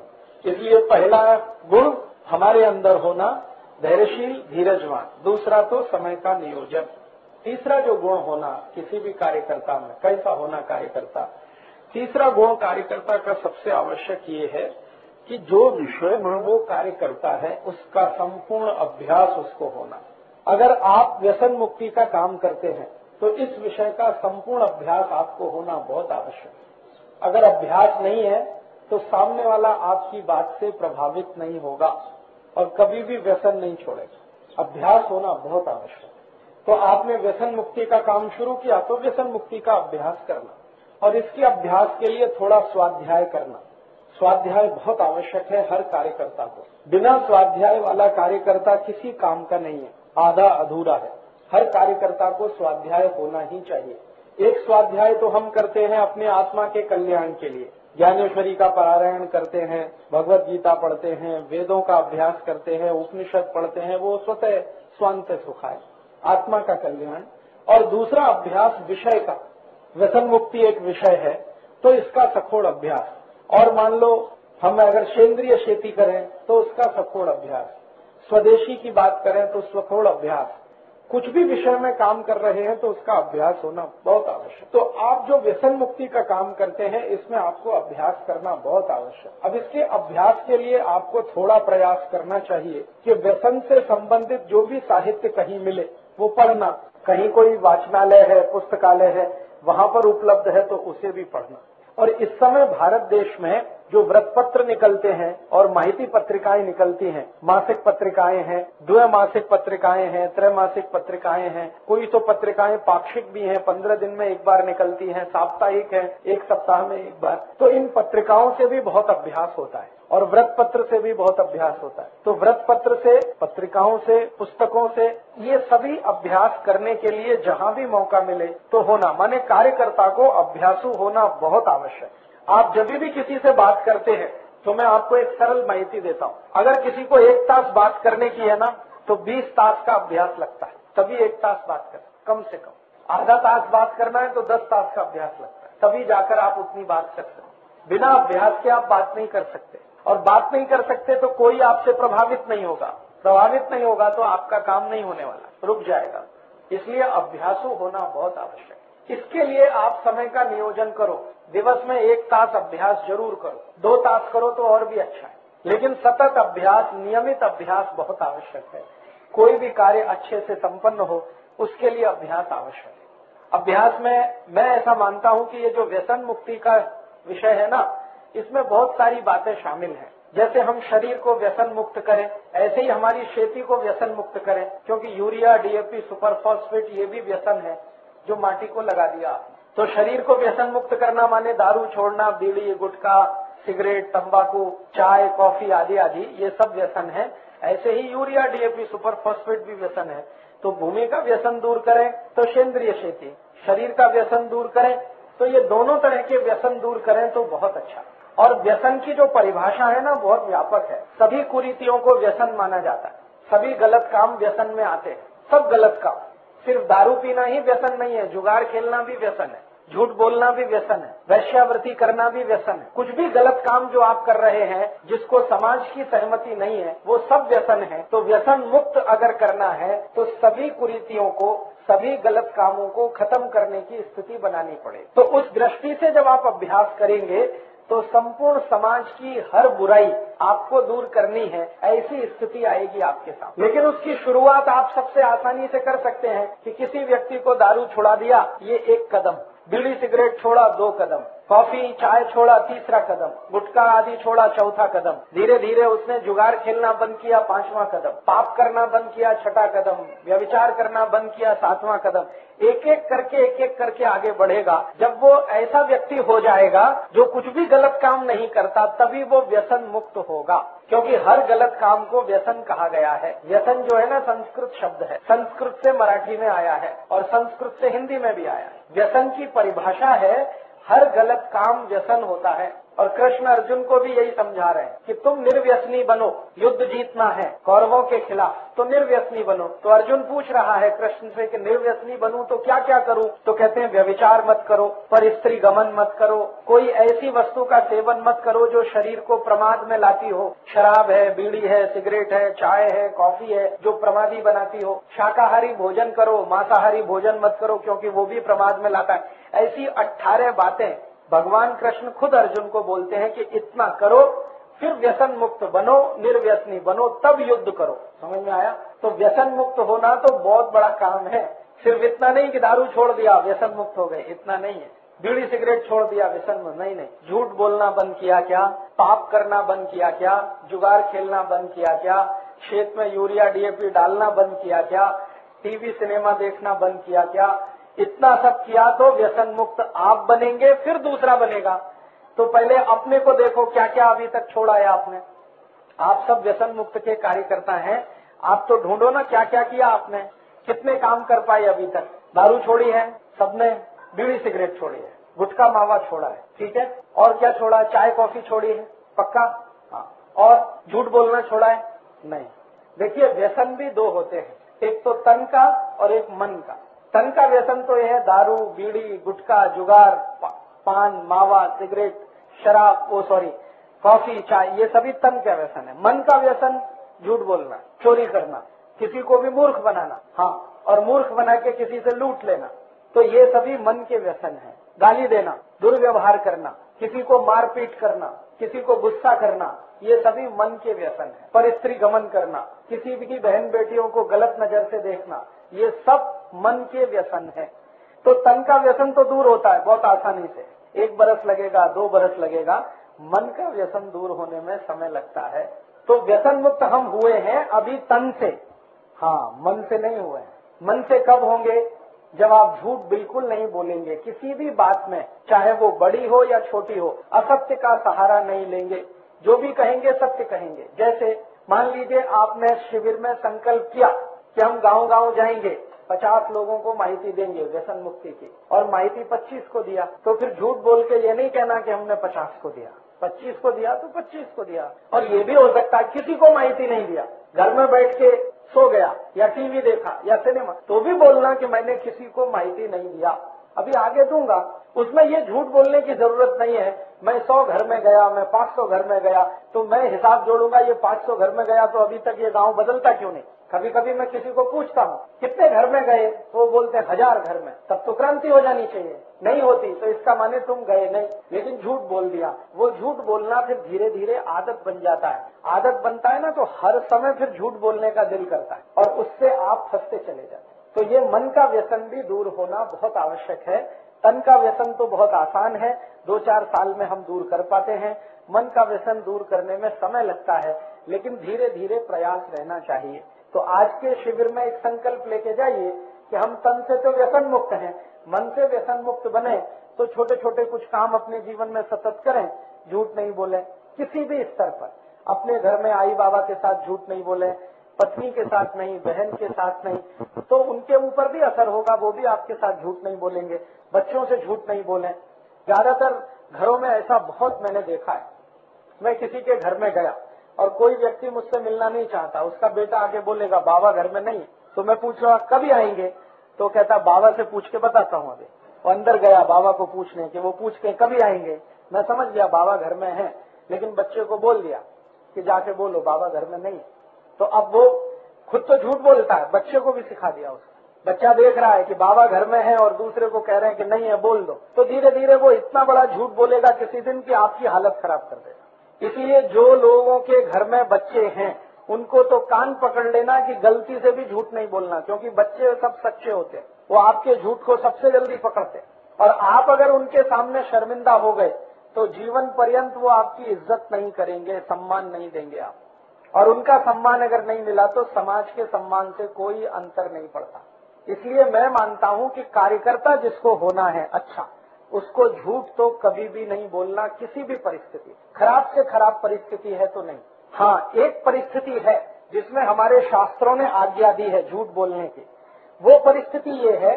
इसलिए पहला गुण, हमारे अंदर होना धैर्यशील, धीरजवान। दूसरा तो समय का नियोजन। तीसरा जो गुण होना, किसी भी कार्यकर्ता में, कैसा होना कार्यकर्ता? तीसरा गुण कार्यकर्ता का सबसे आवश्यक ये है कि जो विषय में वो कार्य करता है, उसका संपूर्ण अभ्यास उसको होना। अगर आप व्यसन मुक्ति का काम करते हैं तो इस विषय का संपूर्ण अभ्यास आपको होना बहुत आवश्यक है। अगर अभ्यास नहीं है तो सामने वाला आपकी बात से प्रभावित नहीं होगा और कभी भी व्यसन नहीं छोड़ेगा। अभ्यास होना बहुत आवश्यक तो आपने व्यसन मुक्ति का काम शुरू किया तो व्यसन मुक्ति का अभ्यास करना। और इसके अभ्यास के लिए थोड़ा स्वाध्याय करना। स्वाध्याय बहुत आवश्यक है हर कार्यकर्ता को। बिना स्वाध्याय वाला कार्यकर्ता किसी काम का नहीं है। आधा अधूरा है। हर कार्यकर्ता को स्वाध्याय होना ही चाहिए। एक स्वाध्याय तो हम करते हैं अपने आत्मा के कल्याण के लिए। ज्ञानेश्वरी का पारायण करते हैं, भगवत गीता पढ़ते हैं, वेदों का अभ्यास करते हैं, उपनिषद पढ़ते हैं, वो स्वतः स्वांत सुखाए आत्मा का कल्याण और दूसरा अभ्यास विषय का। व्यसन मुक्ति एक विषय है तो इसका सखोड़ अभ्यास। और मान लो, हम अगर सेंद्रीय खेती करें तो उसका सखोड़ अभ्यास। स्वदेशी की बात करें तो सखोड़ अभ्यास। कुछ भी विषय में काम कर रहे हैं तो उसका अभ्यास होना बहुत आवश्यक। तो आप जो व्यसन मुक्ति का काम करते हैं, इसमें आपको अभ्यास करना बहुत आवश्यक। अब इसके अभ्यास के लिए आपको थोड़ा प्रयास करना चाहिए कि व्यसन से संबंधित जो भी साहित्य कहीं मिले वो पढ़ना कहीं कोई वाचनालय है, पुस्तकालय है, वहाँ पर उपलब्ध है तो उसे भी पढ़ना। और इस समय भारत देश में जो व्रत पत्र निकलते हैं और माहिती पत्रिकाएँ निकलती हैं, मासिक पत्रिकाएँ हैं, द्वैमासिक पत्रिकाएँ हैं, त्रैमासिक पत्रिकाएँ हैं, कोई तो पत्रिकाएँ पाक्षिक भी हैं, पंद्रह दिन में एक बार निकलती हैं, साप्ताहिक है, एक सप्ताह में एक बार। तो इन पत्रिकाओं से भी बहुत अभ्यास होता है और व्रत पत्र से भी बहुत अभ्यास होता है। तो व्रत पत्र से, पत्रिकाओं से, पुस्तकों से ये सभी अभ्यास करने के लिए जहाँ भी मौका मिले तो होना, माने कार्यकर्ता को अभ्यासु होना बहुत आवश्यक। आप जब भी किसी से बात करते हैं तो मैं आपको एक सरल माहिती देता हूँ। अगर किसी को एक तास बात करने की है ना तो 20 तास का अभ्यास लगता है। तभी एक तास बात कर, कम से कम। आधा तास बात करना है तो 10 तास का अभ्यास लगता है। तभी जाकर आप उतनी बात कर सकते बिना अभ्यास के आप बात नहीं कर सकते। और बात नहीं कर सकते तो कोई आपसे प्रभावित नहीं होगा। प्रभावित नहीं होगा तो आपका काम नहीं होने वाला, रुक जाएगा। इसलिए अभ्यासु होना बहुत आवश्यक है। इसके लिए आप समय का नियोजन करो। दिवस में एक तास अभ्यास ज़रूर करो। दो तास करो तो और भी अच्छा है। लेकिन सतत अभ्यास, नियमित अभ्यास बहुत आवश्यक है। कोई भी कार्य अच्छे से संपन्न हो, उसके लिए अभ्यास आवश्यक है। अभ्यास में मैं ऐसा मानता हूँ कि ये जो व्यसन मुक्ति का विषय है ना, इसमें बहुत सारी बातें शामिल हैं। जैसे हम शरीर को व्यसन मुक्त करें, ऐसे ही हमारी खेती को व्यसन मुक्त करें, क्योंकि यूरिया, डीएपी सुपर फॉस्फेट ये भी व्यसन है, जो माटी को लगा दिया आपने। तो शरीर को व्यसन मुक्त करना माने दारू छोड़ना, बीड़ी, गुटखा, सिगरेट, तंबाकू, चाय, कॉफ़ी आदि आदि, ये सब व्यसन है। ऐसे ही यूरिया डीएपी सुपर फॉस्फेट भी व्यसन है। तो भूमि का व्यसन दूर करें तो शेंद्रीय खेती शरीर का व्यसन दूर करें तो ये दोनों तरह के व्यसन दूर करें तो बहुत अच्छा। और व्यसन की जो परिभाषा है ना, बहुत व्यापक है। सभी कुरीतियों को व्यसन माना जाता है। सभी गलत काम व्यसन में आते हैं। सब गलत काम। सिर्फ़ दारू पीना ही व्यसन नहीं है, जुगाड़ खेलना भी व्यसन है, झूठ बोलना भी व्यसन है, वैश्यावृत्ति करना भी व्यसन है। कुछ भी गलत काम जो आप कर रहे हैं, जिसको समाज की सहमति नहीं है, वो सब व्यसन है। तो व्यसन मुक्त अगर करना है तो सभी कुरीतियों को, सभी गलत कामों को खत्म करने की स्थिति बनानी पड़े। तो उस दृष्टि से जब आप अभ्यास करेंगे तो संपूर्ण समाज की हर बुराई आपको दूर करनी है, ऐसी स्थिति आएगी आपके साथ लेकिन उसकी शुरुआत आप सबसे आसानी से कर सकते हैं कि किसी व्यक्ति को दारू छुड़ा दिया, ये एक कदम। बीड़ी सिगरेट छोड़ा दो कदम, कॉफ़ी, चाय छोड़ा तीसरा कदम, गुटखा आदि छोड़ा चौथा कदम। धीरे धीरे उसने जुगाड़ खेलना बंद किया पांचवा कदम, पाप करना बंद किया छठा कदम, व्यविचार करना बंद किया सातवां कदम। एक एक करके एक एक करके आगे बढ़ेगा। जब वो ऐसा व्यक्ति हो जाएगा जो कुछ भी गलत काम नहीं करता, तभी वो व्यसन मुक्त होगा। क्योंकि हर गलत काम को व्यसन कहा गया है। व्यसन जो है ना, संस्कृत शब्द है। संस्कृत से मराठी में आया है और संस्कृत से हिंदी में भी आया है। व्यसन की परिभाषा है, हर गलत काम व्यसन होता है। और कृष्ण अर्जुन को भी यही समझा रहे हैं कि तुम निर्व्यसनी बनो, युद्ध जीतना है, कौरवों के खिलाफ तो निर्व्यसनी बनो। तो अर्जुन पूछ रहा है कृष्ण से कि निर्व्यसनी बनूं तो क्या क्या करूँ? तो कहते हैं, व्यविचार मत करो पर स्त्री गमन मत करो, कोई ऐसी वस्तु का सेवन मत करो जो शरीर को प्रमाद में लाती हो। शराब है, बीड़ी है, सिगरेट है, चाय है, कॉफ़ी है, जो प्रमादी बनाती हो। शाकाहारी भोजन करो, मांसाहारी भोजन मत करो, क्योंकि वो भी प्रमाद में लाता है। ऐसी अट्ठारह बातें भगवान कृष्ण खुद अर्जुन को बोलते हैं कि इतना करो, फिर व्यसन मुक्त बनो, निर्व्यसनी बनो, तब युद्ध करो। समझ में आया? तो व्यसन मुक्त होना तो बहुत बड़ा काम है। सिर्फ़ इतना नहीं कि दारू छोड़ दिया, व्यसन मुक्त हो गए। इतना नहीं है। बीड़ी सिगरेट छोड़ दिया, व्यसन में नहीं नहीं। झूठ बोलना बंद किया क्या? पाप करना बंद किया क्या? जुगाड़ खेलना बंद किया क्या? खेत में यूरिया, डीएपी डालना बंद किया क्या? टीवी, सिनेमा देखना बंद किया क्या? इतना सब किया तो व्यसन मुक्त आप बनेंगे, फिर दूसरा बनेगा। तो पहले अपने को देखो क्या क्या अभी तक छोड़ा है आपने। आप सब व्यसन मुक्त के कार्यकर्ता हैं। आप तो ढूंढो ना क्या क्या किया आपने। कितने काम कर पाए अभी तक। दारू छोड़ी है, सबने बीड़ी सिगरेट छोड़ी है। गुटखा मावा छोड़ा है, ठीक है? और क्या छोड़ा है? चाय, कॉफ़ी छोड़ी है, पक्का? हाँ। और झूठ बोलना छोड़ा है? नहीं। देखिए, व्यसन भी दो होते हैं। एक तो तन का और एक मन का। तन का व्यसन तो यह दारू, बीड़ी, गुटखा, जुगार पान, मावा, सिगरेट, शराब, ओ, सॉरी, कॉफ़ी, चाय, ये सभी तन का व्यसन है। मन का व्यसन, झूठ बोलना, चोरी करना, किसी को भी मूर्ख बनाना हाँ और मूर्ख बना के किसी से लूट लेना तो ये सभी मन के व्यसन है। गाली देना, दुर्व्यवहार करना, किसी को मारपीट करना, किसी को गुस्सा करना, ये सभी मन के व्यसन है। पर स्त्री गमन करना, किसी भी बहन बेटियों को गलत नज़र से देखना, ये सब मन के व्यसन है। तो तन का व्यसन तो दूर होता है, बहुत आसानी से। एक बरस लगेगा, दो बरस लगेगा, मन का व्यसन दूर होने में समय लगता है। तो व्यसन मुक्त हम हुए हैं अभी तन से। हाँ मन से नहीं हुए मन से कब होंगे? जब आप झूठ बिल्कुल नहीं बोलेंगे, किसी भी बात में, चाहे वो बड़ी हो या छोटी हो, असत्य का सहारा नहीं लेंगे। जो भी कहेंगे, सत्य कहेंगे। जैसे, मान लीजिए, आपने शिविर में संकल्प किया कि हम गाँव गाँव जाएँगे। पचास लोगों को माहिती देंगे व्यसन मुक्ति की। और माहिती पच्चीस को दिया। तो फिर झूठ बोल के ये नहीं कहना कि हमने पचास को दिया। पच्चीस को दिया तो पच्चीस को दिया। और ये भी हो सकता है किसी को माहिती नहीं दिया। घर में बैठ के सो गया, या टीवी देखा, या सिनेमा तो भी बोलना कि मैंने किसी को माहिती नहीं दिया। अभी आगे दूँगा। उसमें ये झूठ बोलने की ज़रूरत नहीं है। मैं सौ घर में गया, मैं पाँच सौ घर में गया तो मैं हिसाब जोड़ूँगा, ये पाँच सौ घर में गया तो अभी तक ये गाँव बदलता क्यों नहीं? कभी कभी मैं किसी को पूछता हूँ, कितने घर में गए? तो वो बोलते हैं, हज़ार घर में। तब तो क्रांति हो जानी चाहिए। नहीं होती तो इसका माने तुम गए नहीं। लेकिन झूठ बोल दिया। वो झूठ बोलना फिर धीरे धीरे आदत बन जाता है। आदत बनता है ना तो हर समय फिर झूठ बोलने का दिल करता है। और उससे आप फंसते चले जाते तो ये मन का व्यसन भी दूर होना बहुत आवश्यक है। तन का व्यसन तो बहुत आसान है। दो चार साल में हम दूर कर पाते हैं। मन का व्यसन दूर करने में समय लगता है। लेकिन धीरे धीरे प्रयास रहना चाहिए। तो आज के शिविर में एक संकल्प लेके जाइए कि हम तन से तो व्यसन मुक्त हैं, मन से व्यसन मुक्त बने तो छोटे छोटे कुछ काम अपने जीवन में सतत करें, झूठ नहीं बोले, किसी भी स्तर पर। अपने घर में आई बाबा के साथ झूठ नहीं बोले, पत्नी के साथ नहीं, बहन के साथ नहीं तो उनके ऊपर भी असर होगा, वो भी आपके साथ झूठ नहीं बोलेंगे, बच्चों से झूठ नहीं बोले। ज़्यादातर घरों में ऐसा बहुत मैंने देखा है। मैं किसी के घर में गया और कोई व्यक्ति मुझसे मिलना नहीं चाहता। उसका बेटा आगे बोलेगा, बाबा, घर में नहीं तो मैं पूछ रहा कभी आएँगे? तो कहता, बाबा से पूछ के बताता हूँ अभी। वो अंदर गया बाबा को पूछने के, वो पूछ के, कभी आएँगे? मैं समझ गया, बाबा घर में है। लेकिन बच्चे को बोल दिया कि जाके बोलो, बाबा घर में नहीं। तो अब वो खुद तो झूठ बोलता है, बच्चे को भी सिखा दिया उसने। बच्चा देख रहा है कि बाबा घर में है और दूसरे को कह रहे हैं कि नहीं है, बोल दो। तो धीरे धीरे वो इतना बड़ा झूठ बोलेगा किसी दिन की आपकी हालत खराब कर देगा। इसलिए जो लोगों के घर में बच्चे हैं, उनको तो कान पकड़ लेना कि गलती से भी झूठ नहीं बोलना, क्योंकि बच्चे सब सच्चे होते हैं। वो आपके झूठ को सबसे जल्दी पकड़ते और आप अगर उनके सामने शर्मिंदा हो गए तो जीवन पर्यंत वो आपकी इज़्ज़त नहीं करेंगे, सम्मान नहीं देंगे आप। और उनका सम्मान अगर नहीं मिला तो समाज के सम्मान से कोई अंतर नहीं पड़ता। इसलिए मैं मानता हूँ कि कार्यकर्ता जिसको होना है अच्छा। उसको झूठ तो कभी भी नहीं बोलना किसी भी परिस्थिति। खराब से खराब परिस्थिति है तो नहीं। हाँ एक परिस्थिति है जिसमें हमारे शास्त्रों ने आज्ञा दी है झूठ बोलने की। वो परिस्थिति ये है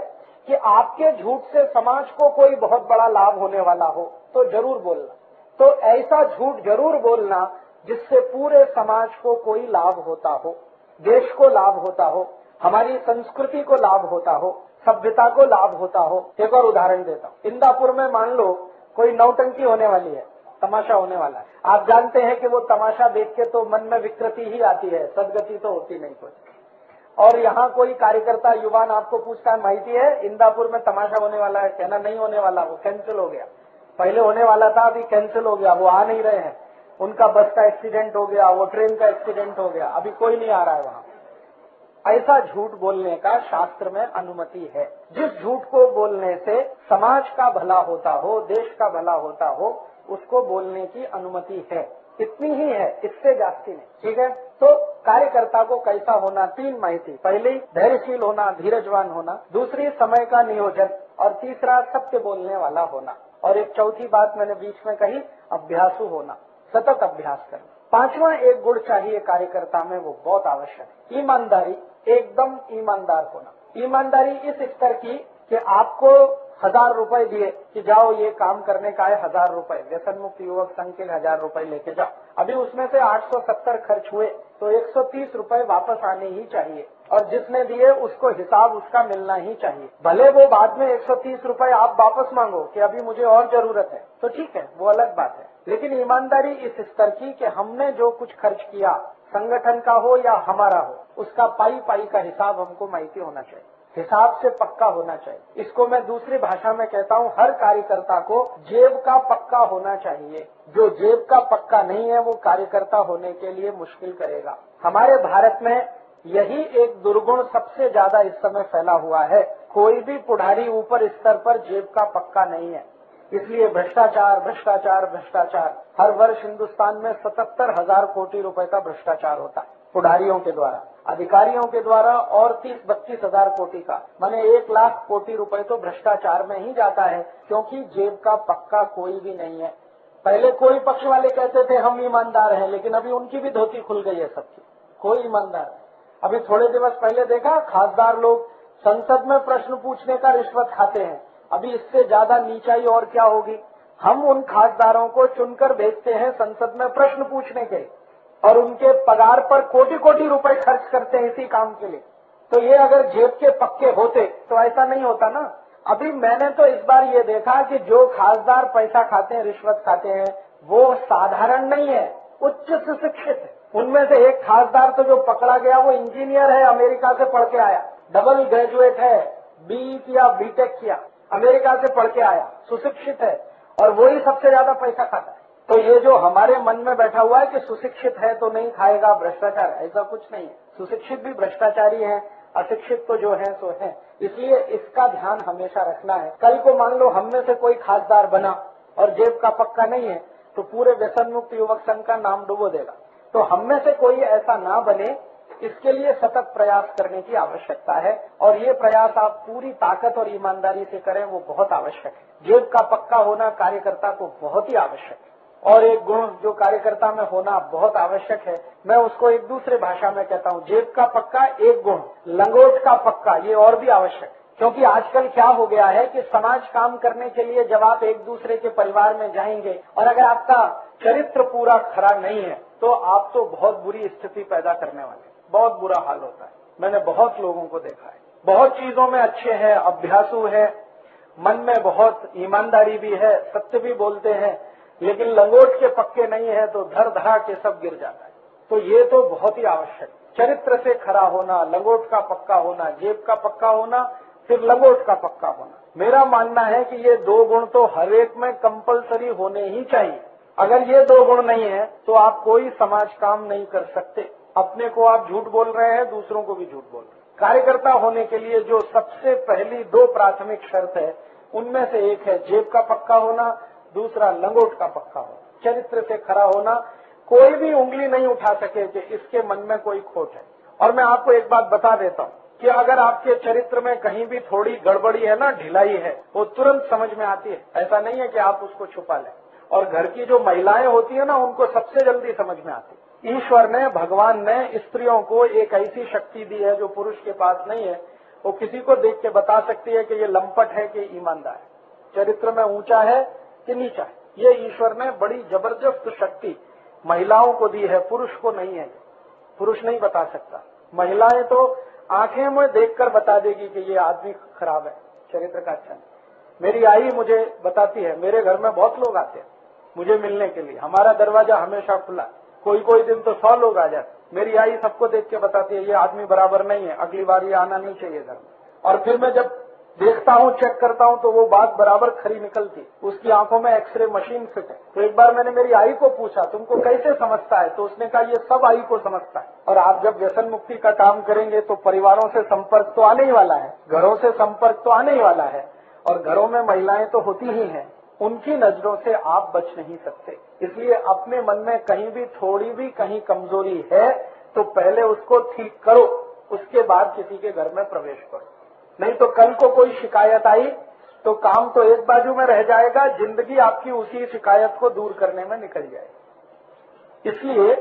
कि आपके झूठ से समाज को कोई बहुत बड़ा लाभ होने वाला हो तो ज़रूर बोलना। तो ऐसा झूठ ज़रूर बोलना जिससे पूरे समाज को कोई लाभ होता हो, देश को लाभ होता हो, हमारी संस्कृति को लाभ होता हो सभ्यता को लाभ होता हो। एक और उदाहरण देता हूँ। इंदापुर में मान लो, कोई नौटंकी होने वाली है, तमाशा होने वाला है। आप जानते हैं कि वो तमाशा देख के तो मन में विकृति ही आती है, सदगति तो होती नहीं कुछ। और यहाँ कोई कार्यकर्ता, युवान आपको पूछता है, माहिती है, इंदापुर में तमाशा होने वाला है? कहना, नहीं होने वाला, वो कैंसिल हो गया। पहले होने वाला था, अभी कैंसिल हो गया, वो आ नहीं रहे हैं। उनका बस का एक्सीडेंट हो गया, वो ट्रेन का एक्सीडेंट हो गया, अभी कोई नहीं आ रहा है वहाँ। ऐसा झूठ बोलने का शास्त्र में अनुमति है। जिस झूठ को बोलने से समाज का भला होता हो, देश का भला होता हो, उसको बोलने की अनुमति है। इतनी ही है, इससे जास्ती नहीं। ठीक है? तो कार्यकर्ता को कैसा होना? तीन माहिती। पहली, धैर्यशील होना, धीरजवान होना। दूसरी, समय का नियोजन। और तीसरा, सत्य बोलने वाला होना। और एक चौथी बात मैंने बीच में कही, अभ्यासु होना। सतत अभ्यास करना। पांचवा एक गुण चाहिए कार्यकर्ता में, वो बहुत आवश्यक है। ईमानदारी, एकदम ईमानदार होना। ईमानदारी इस स्तर की कि आपको हज़ार रुपए दिए कि जाओ ये काम करने का है, हज़ार रुपए। व्यसन मुक्त युवक संघ के हज़ार रुपए लेके जाओ। अभी उसमें से 870 खर्च हुए तो 130 रुपए वापस आने ही चाहिए। और जिसने दिए, उसको हिसाब उसका मिलना ही चाहिए। भले वो बाद में 130 रुपए आप वापस मांगो कि अभी मुझे और ज़रूरत है तो ठीक है, वो अलग बात है। लेकिन ईमानदारी इस स्तर की कि हमने जो कुछ खर्च किया, संगठन का हो या हमारा हो, उसका पाई पाई का हिसाब हमको माहिती होना चाहिए। हिसाब से पक्का होना चाहिए। इसको मैं दूसरी भाषा में कहता हूँ, हर कार्यकर्ता को जेब का पक्का होना चाहिए। जो जेब का पक्का नहीं है, वो कार्यकर्ता होने के लिए मुश्किल करेगा। हमारे भारत में यही एक दुर्गुण सबसे ज़्यादा इस समय फैला हुआ है। कोई भी पुढ़ारी ऊपर स्तर पर जेब का पक्का नहीं है। इसलिए भ्रष्टाचार भ्रष्टाचार भ्रष्टाचार। हर वर्ष हिंदुस्तान में सतहत्तर हज़ार कोटि रुपए का भ्रष्टाचार होता है पुढ़ारियों के द्वारा। अधिकारियों के द्वारा और तीस बत्तीस हज़ार कोटि का, माने एक लाख कोटि रुपए तो भ्रष्टाचार में ही जाता है, क्योंकि जेब का पक्का कोई भी नहीं है। पहले कोई पक्ष वाले कहते थे, हम ईमानदार हैं, लेकिन अभी उनकी भी धोती खुल गई है सबकी। कोई ईमानदार अभी थोड़े दिवस पहले देखा, खासदार लोग संसद में प्रश्न पूछने का रिश्वत खाते हैं। अभी इससे ज़्यादा नीचाई और क्या होगी? हम उन खासदारों को चुनकर भेजते हैं संसद में प्रश्न पूछने के। और उनके पगार पर कोटि कोटि रुपए खर्च करते हैं इसी काम के लिए। तो ये अगर जेब के पक्के होते तो ऐसा नहीं होता ना। अभी मैंने तो इस बार ये देखा कि जो खासदार पैसा खाते हैं, रिश्वत खाते हैं, वो साधारण नहीं है, उच्च सुशिक्षित उनमें से एक खासदार तो जो पकड़ा गया, वो इंजीनियर है, अमेरिका से पढ़ के आया। डबल ग्रेजुएट है बी किया बीटेक किया, अमेरिका से पढ़ के आया, सुशिक्षित है, और वही सबसे ज़्यादा पैसा खाता है। तो ये जो हमारे मन में बैठा हुआ है कि सुशिक्षित है तो नहीं खाएगा, भ्रष्टाचार, ऐसा कुछ नहीं। है सुशिक्षित भी भ्रष्टाचारी है, अशिक्षित तो जो है, सो है। इसलिए इसका ध्यान हमेशा रखना है। कल को मान लो हम में से कोई खासदार बना और जेब का पक्का नहीं है तो पूरे व्यसन मुक्त युवक संघ का नाम डुबो देगा। तो हम में से कोई ऐसा ना बने, इसके लिए सतत प्रयास करने की आवश्यकता है और ये प्रयास आप पूरी ताकत और ईमानदारी से करें, वो बहुत आवश्यक है। जेब का पक्का होना कार्यकर्ता को बहुत ही आवश्यक है। और एक गुण जो कार्यकर्ता में होना बहुत आवश्यक है, मैं उसको एक दूसरे भाषा में कहता हूँ, जेब का पक्का एक गुण, लंगोट का पक्का, ये और भी आवश्यक क्योंकि आजकल क्या हो गया है कि समाज काम करने के लिए जब आप एक दूसरे के परिवार में जाएँगे और अगर आपका चरित्र पूरा खरा नहीं है तो आप तो बहुत बुरी स्थिति पैदा करने वाले बहुत बुरा हाल होता है। मैंने बहुत लोगों को देखा है। बहुत चीज़ों में अच्छे हैं, अभ्यासु है। मन में बहुत ईमानदारी भी है, सत्य भी बोलते हैं। लेकिन लंगोट के पक्के नहीं है तो धर धरा के सब गिर जाता है। तो ये तो बहुत ही आवश्यक। चरित्र से खड़ा होना, लंगोट का पक्का होना, जेब का पक्का होना, फिर लंगोट का पक्का होना। मेरा मानना है कि ये दो गुण तो हर एक में कंपलसरी होने ही चाहिए। अगर ये दो गुण नहीं है तो आप कोई समाज काम नहीं कर सकते। अपने को आप झूठ बोल रहे हैं, दूसरों को भी झूठ बोल रहे हैं। कार्यकर्ता होने के लिए जो सबसे पहली दो प्राथमिक शर्त है, उनमें से एक है जेब का पक्का होना दूसरा लंगोट का पक्का हो। चरित्र से खड़ा होना कोई भी उंगली नहीं उठा सके कि इसके मन में कोई खोट है। और मैं आपको एक बात बता देता हूँ कि अगर आपके चरित्र में कहीं भी थोड़ी गड़बड़ी है ना, ढिलाई है, वो तुरंत समझ में आती है। ऐसा नहीं है कि आप उसको छुपा लें। और घर की जो महिलाएँ होती है ना, उनको सबसे जल्दी समझ में आती है। ईश्वर ने, भगवान ने स्त्रियों को एक ऐसी शक्ति दी है जो पुरुष के पास नहीं है। वो किसी को देख के बता सकती है कि ये लंपट है कि ईमानदार है। चरित्र में ऊँचा है कि नीचा। ये ईश्वर ने बड़ी ज़बरदस्त शक्ति महिलाओं को दी है, पुरुष को नहीं है। पुरुष नहीं बता सकता। महिलाएँ तो आँखें में देखकर बता देगी कि ये आदमी खराब है, चरित्र का अच्छा नहीं। मेरी आई मुझे बताती है, मेरे घर में बहुत लोग आते हैं, मुझे मिलने के लिए। हमारा दरवाज़ा हमेशा खुला। कोई कोई दिन तो सौ लोग आ जाते मेरी आई सबको देख के बताती है, ये आदमी बराबर नहीं है, अगली बार ये आना नहीं चाहिए घर और फिर मैं जब देखता हूँ चेक करता हूँ तो वो बात बराबर खरी निकलती। उसकी आँखों में एक्सरे मशीन फिट है। तो एक बार मैंने मेरी आई को पूछा, तुमको कैसे समझता है? तो उसने कहा, ये सब आई को समझता है। और आप जब व्यसन मुक्ति का काम करेंगे तो परिवारों से संपर्क तो आने ही वाला है। घरों से संपर्क तो आने ही वाला है। और घरों में महिलाएँ तो होती ही हैं। उनकी नज़रों से आप बच नहीं सकते। इसलिए अपने मन में कहीं भी थोड़ी भी कहीं कमज़ोरी है तो पहले उसको ठीक करो। उसके बाद किसी के घर में प्रवेश करो। नहीं तो कल को कोई शिकायत आई तो काम तो एक बाजू में रह जाएगा, ज़िंदगी आपकी उसी शिकायत को दूर करने में निकल जाएगी। इसलिए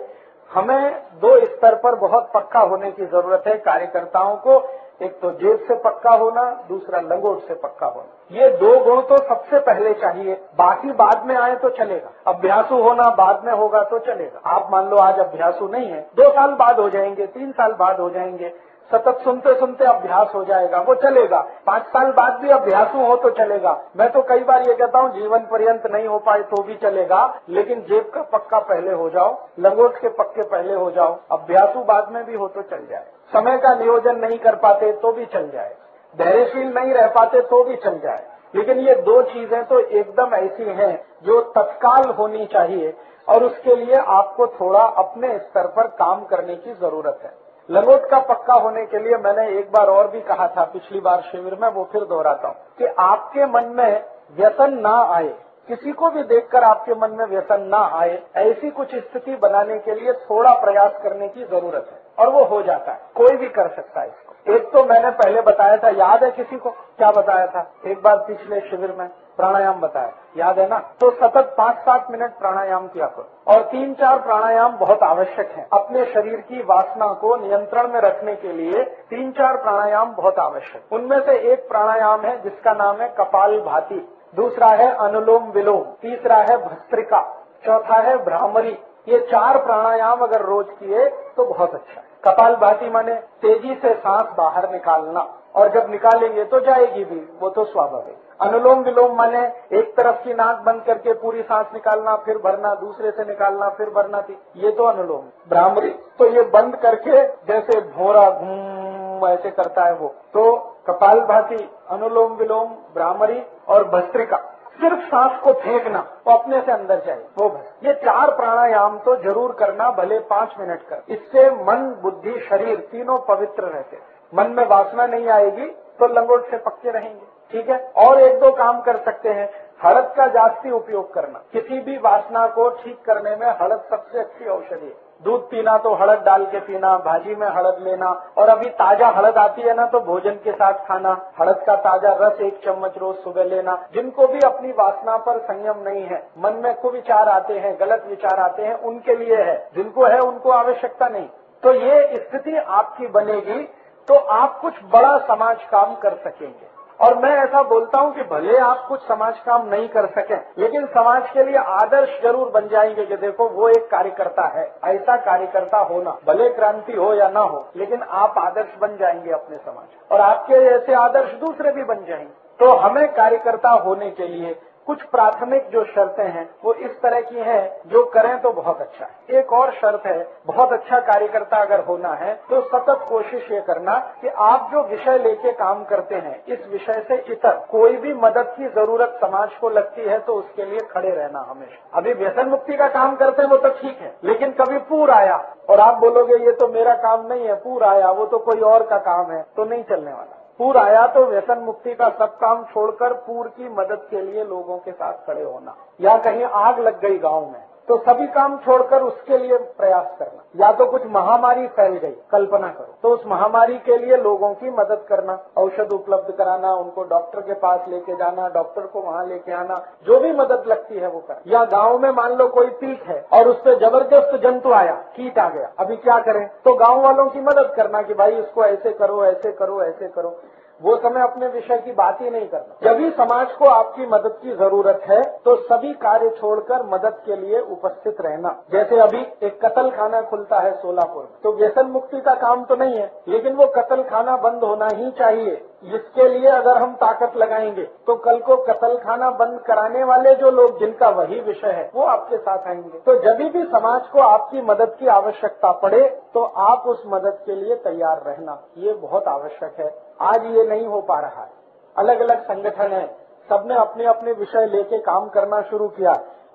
हमें दो स्तर पर बहुत पक्का होने की ज़रूरत है कार्यकर्ताओं को। एक तो जेब से पक्का होना, दूसरा लंगोट से पक्का होना। ये दो गुण तो सबसे पहले चाहिए। बाकी बाद में आए तो चलेगा। अभ्यासु होना बाद में होगा तो चलेगा। आप मान लो आज अभ्यासु नहीं है। दो साल बाद हो जाएँगे, तीन साल बाद हो जाएँगे। सतत सुनते सुनते अभ्यास हो जाएगा, वो चलेगा। पाँच साल बाद भी अभ्यासु हो तो चलेगा। मैं तो कई बार ये कहता हूँ, जीवन पर्यंत नहीं हो पाए तो भी चलेगा, लेकिन जेब का पक्का पहले हो जाओ, लंगोट के पक्के पहले हो जाओ। अभ्यासु बाद में भी हो तो चल जाए। समय का नियोजन नहीं कर पाते तो भी चल जाए। धैर्यशील नहीं रह पाते तो भी चल जाए। लेकिन ये दो चीज़ें तो एकदम ऐसी हैं जो तत्काल होनी चाहिए, और उसके लिए आपको थोड़ा अपने स्तर पर काम करने की ज़रूरत है। लंगोट का पक्का होने के लिए मैंने एक बार और भी कहा था पिछली बार शिविर में, वो फिर दोहराता हूँ कि आपके मन में व्यसन ना आए, किसी को भी देखकर आपके मन में व्यसन ना आए, ऐसी कुछ स्थिति बनाने के लिए थोड़ा प्रयास करने की ज़रूरत है और वो हो जाता है, कोई भी कर सकता है इसको। एक तो मैंने पहले बताया था, याद है किसी को? क्या बताया था? एक बार पिछले शिविर में प्राणायाम बताया। याद है ना? तो सतत पाँच सात मिनट प्राणायाम किया करो। और तीन चार प्राणायाम बहुत आवश्यक है। अपने शरीर की वासना को नियंत्रण में रखने के लिए तीन चार प्राणायाम बहुत आवश्यक। उनमें से एक प्राणायाम है, जिसका नाम है कपाल भाती। दूसरा है अनुलोम विलोम। तीसरा है भस्त्रिका। चौथा है भ्रामरी। ये चार प्राणायाम अगर रोज किए तो बहुत अच्छा है। कपाल भाती माने तेज़ी से सांस बाहर निकालना। और जब निकालेंगे तो जाएगी भी, वो तो स्वाभाविक। अनुलोम विलोम माने एक तरफ़ की नाक बंद करके पूरी सांस निकालना, फिर भरना, दूसरे से निकालना, फिर भरना थी। ये तो अनुलोम। भ्रामरी तो ये बंद करके जैसे भोरा घूम ऐसे करता है वो। तो कपाल भाती, अनुलोम विलोम भ्रामरी और भस्त्रिका। सिर्फ़ सांस को फेंकना वो अपने से अंदर जाए वो बस। ये चार प्राणायाम तो ज़रूर करना, भले पाँच मिनट कर इससे मन, बुद्धि, शरीर तीनों पवित्र रहते मन में वासना नहीं आएगी तो लंगोट से पक्के रहेंगे। ठीक है? और एक दो काम कर सकते हैं। हड़द का जास्ती उपयोग करना। किसी भी वासना को ठीक करने में हड़द सबसे अच्छी औषधि है। दूध पीना तो हड़द डाल के पीना, भाजी में हड़द लेना, और अभी ताज़ा हड़द आती है ना तो भोजन के साथ खाना। हड़द का ताज़ा रस एक चम्मच रोज सुबह लेना। जिनको भी अपनी वासना पर संयम नहीं है, मन में कुविचार आते हैं, गलत विचार आते हैं, उनके लिए है। जिनको है, उनको आवश्यकता नहीं। तो ये स्थिति आपकी बनेगी तो आप कुछ बड़ा समाज काम कर सकेंगे। और मैं ऐसा बोलता हूँ कि भले आप कुछ समाज काम नहीं कर सके, लेकिन समाज के लिए आदर्श ज़रूर बन जाएँगे कि देखो, वो एक कार्यकर्ता है, ऐसा कार्यकर्ता होना, भले क्रांति हो या ना हो, लेकिन आप आदर्श बन जाएँगे अपने समाज। और आपके ऐसे आदर्श दूसरे भी बन जाएँगे। तो हमें कार्यकर्ता होने के लिए कुछ प्राथमिक जो शर्तें हैं, वो इस तरह की हैं, जो करें तो बहुत अच्छा है। एक और शर्त है, बहुत अच्छा कार्यकर्ता अगर होना है तो सतत कोशिश ये करना कि आप जो विषय लेके काम करते हैं, इस विषय से इतर कोई भी मदद की ज़रूरत समाज को लगती है तो उसके लिए खड़े रहना हमेशा। अभी व्यसन मुक्ति का काम करते हैं, वो तो ठीक है, लेकिन कभी पूर आया, और आप बोलोगे, ये तो मेरा काम नहीं है, पूर आया, वो तो कोई और का काम है तो नहीं चलने वाला। पूर आया तो व्यसन मुक्ति का सब काम छोड़कर पूर की मदद के लिए लोगों के साथ खड़े होना। या कहीं आग लग गई गाँव में। तो सभी काम छोड़कर उसके लिए प्रयास करना। या तो कुछ महामारी फैल गई, कल्पना करो। तो उस महामारी के लिए लोगों की मदद करना, औषध उपलब्ध कराना, उनको डॉक्टर के पास लेके जाना, डॉक्टर को वहाँ लेके आना, जो भी मदद लगती है वो कर। या गाँव में मान लो कोई पीठ है और उस पर ज़बरदस्त जंतु आया, कीट आ गया, अभी क्या करें? तो गाँव वालों की मदद करना कि भाई उसको ऐसे करो ऐसे करो ऐसे करो। वो समय अपने विषय की बात ही नहीं करना। जब भी समाज को आपकी मदद की ज़रूरत है तो सभी कार्य छोड़कर मदद के लिए उपस्थित रहना। जैसे अभी एक कतल खाना खुलता है सोलापुर में। तो व्यसन मुक्ति का काम तो नहीं है, लेकिन वो कतल खाना बंद होना ही चाहिए। इसके लिए अगर हम ताकत लगाएँगे तो कल को कतल खाना बंद कराने वाले जो लोग, जिनका वही विषय है, वो आपके साथ आएँगे। तो जब भी समाज को आपकी मदद की आवश्यकता पड़े तो आप उस मदद के लिए तैयार रहना। ये बहुत आवश्यक है। आज ये नहीं हो पा रहा अलग अलग संगठन है। सबने अपने अपने विषय लेके काम करना शुरू किया।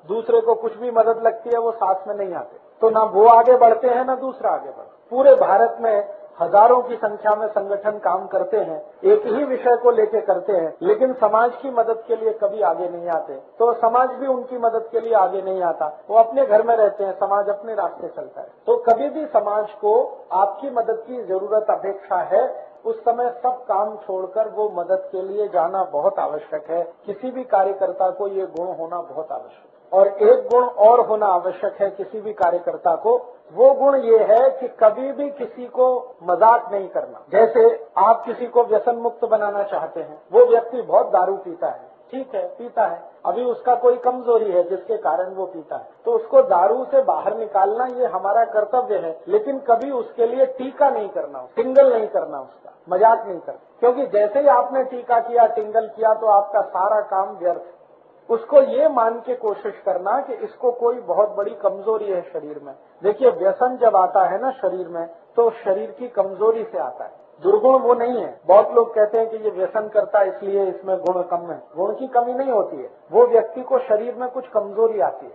दूसरे को कुछ भी मदद लगती है, वो साथ में नहीं आते। तो ना वो आगे बढ़ते हैं, ना दूसरा आगे बढ़ते पूरे भारत में हज़ारों की संख्या में संगठन काम करते हैं, एक ही विषय को लेके करते हैं, लेकिन समाज की मदद के लिए कभी आगे नहीं आते। तो समाज भी उनकी मदद के लिए आगे नहीं आता। वो अपने घर में रहते हैं, समाज अपने रास्ते चलता है। तो कभी भी समाज को आपकी मदद की ज़रूरत, अपेक्षा है उस समय सब काम छोड़कर वो मदद के लिए जाना बहुत आवश्यक है। किसी भी कार्यकर्ता को ये गुण होना बहुत आवश्यक है। और एक गुण और होना आवश्यक है किसी भी कार्यकर्ता को। वो गुण ये है कि कभी भी किसी को मज़ाक नहीं करना। जैसे आप किसी को व्यसन मुक्त बनाना चाहते हैं, वो व्यक्ति बहुत दारू पीता है। ठीक है, पीता है। अभी उसका कोई कमज़ोरी है, जिसके कारण वो पीता है। तो उसको दारू से बाहर निकालना ये हमारा कर्तव्य है, लेकिन कभी उसके लिए टीका नहीं करना, टिंगल नहीं करना उसका, मज़ाक नहीं करना। क्योंकि जैसे ही आपने टीका किया, टिंगल किया तो आपका सारा काम व्यर्थ। उसको ये मान के कोशिश करना कि इसको कोई बहुत बड़ी कमज़ोरी है शरीर में। देखिए, व्यसन जब आता है ना शरीर में तो शरीर की कमज़ोरी से आता है। दुर्गुण वो नहीं है। बहुत लोग कहते हैं कि ये व्यसन करता है इसलिए इसमें गुण कम है। गुण की कमी नहीं होती है। वो व्यक्ति को शरीर में कुछ कमज़ोरी आती है।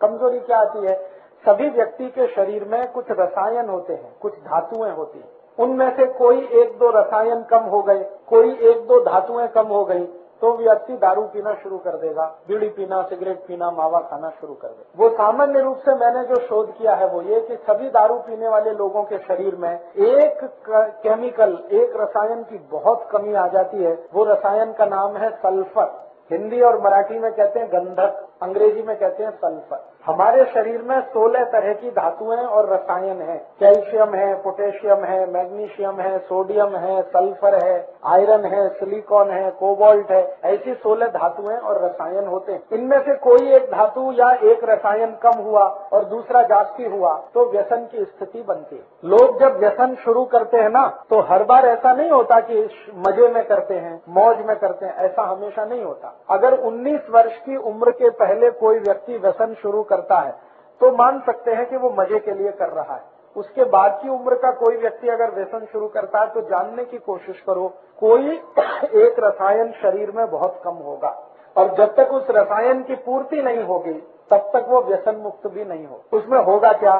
कमज़ोरी क्या आती है? सभी व्यक्ति के शरीर में कुछ रसायन होते हैं, कुछ धातुएँ होती हैं। उनमें से कोई एक दो रसायन कम हो गए, कोई एक दो धातुएँ कम हो गई। तो व्यक्ति दारू पीना शुरू कर देगा, बीड़ी पीना, सिगरेट पीना, मावा खाना शुरू कर देगा वो सामान्य रूप से मैंने जो शोध किया है वो ये कि सभी दारू पीने वाले लोगों के शरीर में एक केमिकल एक रसायन की बहुत कमी आ जाती है। वो रसायन का नाम है सल्फ़र। हिंदी और मराठी में कहते हैं गंधक, अंग्रेज़ी में कहते हैं सल्फ़र। हमारे शरीर में 16 तरह की धातुएँ और रसायन हैं। कैल्शियम है, पोटेशियम है, मैग्नीशियम है, सोडियम है, सल्फ़र है, आयरन है, सिलिकॉन है, कोबाल्ट है। ऐसी 16 धातुएँ और रसायन होते हैं। इनमें से कोई एक धातु या एक रसायन कम हुआ और दूसरा जास्ती हुआ तो व्यसन की स्थिति बनती है। लोग जब व्यसन शुरू करते हैं ना तो हर बार ऐसा नहीं होता कि मज़े में करते हैं, मौज में करते हैं। ऐसा हमेशा नहीं होता। अगर 19 वर्ष की उम्र के पहले कोई व्यक्ति व्यसन शुरू करता है तो मान सकते हैं कि वो मज़े के लिए कर रहा है। उसके बाद की उम्र का कोई व्यक्ति अगर व्यसन शुरू करता है तो जानने की कोशिश करो, कोई एक रसायन शरीर में बहुत कम होगा। और जब तक उस रसायन की पूर्ति नहीं होगी, तब तक वो व्यसन मुक्त भी नहीं हो। उसमें होगा क्या?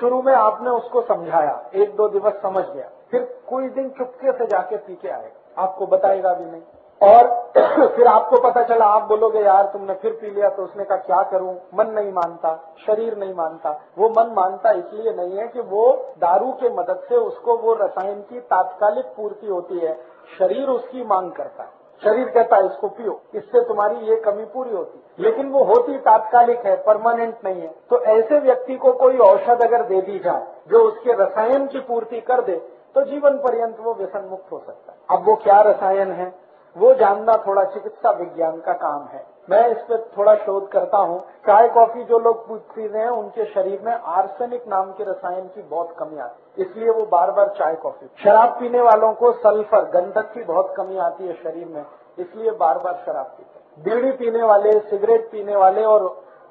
शुरू में आपने उसको समझाया, एक दो दिवस समझ गया, फिर कुछ दिन चुपके से जाके पी के आएगा। आपको बताएगा भी नहीं। और [clears throat] फिर आपको पता चला, आप बोलोगे, यार, तुमने फिर पी लिया तो उसने कहा, क्या करूँ? मन नहीं मानता, शरीर नहीं मानता। वो मन मानता इसलिए नहीं है कि वो दारू के मदद से उसको वो रसायन की तात्कालिक पूर्ति होती है। शरीर उसकी मांग करता है। शरीर कहता है, इसको पियो, इससे तुम्हारी ये कमी पूरी होती है। लेकिन वो होती तात्कालिक है, परमानेंट नहीं है। तो ऐसे व्यक्ति को कोई औषध अगर दे दी जाए, जो उसके रसायन की पूर्ति कर दे तो जीवन पर्यंत वो व्यसन मुक्त हो सकता है। अब वो क्या रसायन है? वो जानना थोड़ा चिकित्सा विज्ञान का काम है। मैं इस पर थोड़ा शोध करता हूँ। चाय कॉफ़ी जो लोग पी रहे हैं, उनके शरीर में आर्सेनिक नाम के रसायन की बहुत कमी आती है। इसलिए वो बार बार चाय कॉफ़ी शराब पीने वालों को सल्फ़र, गंधक की बहुत कमी आती है शरीर में, इसलिए बार बार शराब पीते बीड़ी पीने वाले, सिगरेट पीने वाले और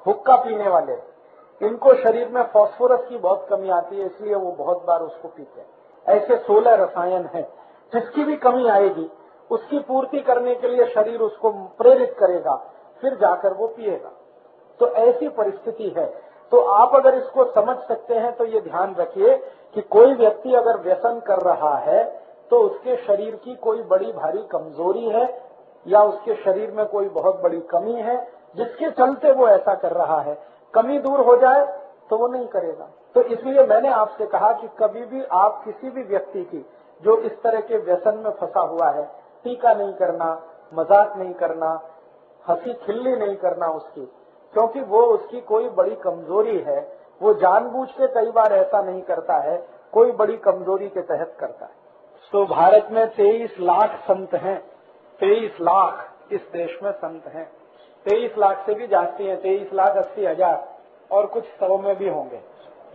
हुक्का पीने वाले, इनको शरीर में फॉस्फोरस की बहुत कमी आती है, इसलिए वो बहुत बार उसको पीते हैं। ऐसे सोलह रसायन है, जिसकी भी कमी आएगी उसकी पूर्ति करने के लिए शरीर उसको प्रेरित करेगा, फिर जाकर वो पिएगा। तो ऐसी परिस्थिति है। तो आप अगर इसको समझ सकते हैं तो ये ध्यान रखिए कि कोई व्यक्ति अगर व्यसन कर रहा है तो उसके शरीर की कोई बड़ी भारी कमज़ोरी है, या उसके शरीर में कोई बहुत बड़ी कमी है, जिसके चलते वो ऐसा कर रहा है। कमी दूर हो जाए तो वो नहीं करेगा। तो इसलिए मैंने आपसे कहा कि कभी भी आप किसी भी व्यक्ति की, जो इस तरह के व्यसन में फंसा हुआ है टीका नहीं करना, मज़ाक नहीं करना, हँसी खिल्ली नहीं करना उसकी, क्योंकि वो उसकी कोई बड़ी कमज़ोरी है, वो जानबूझ के कई बार ऐसा नहीं करता है, कोई बड़ी कमज़ोरी के तहत करता है। तो भारत में तेईस लाख संत हैं, तेईस लाख इस देश में संत हैं। तेईस लाख से भी जाती है, तेईस लाख अस्सी हज़ार, और कुछ सौ में भी होंगे।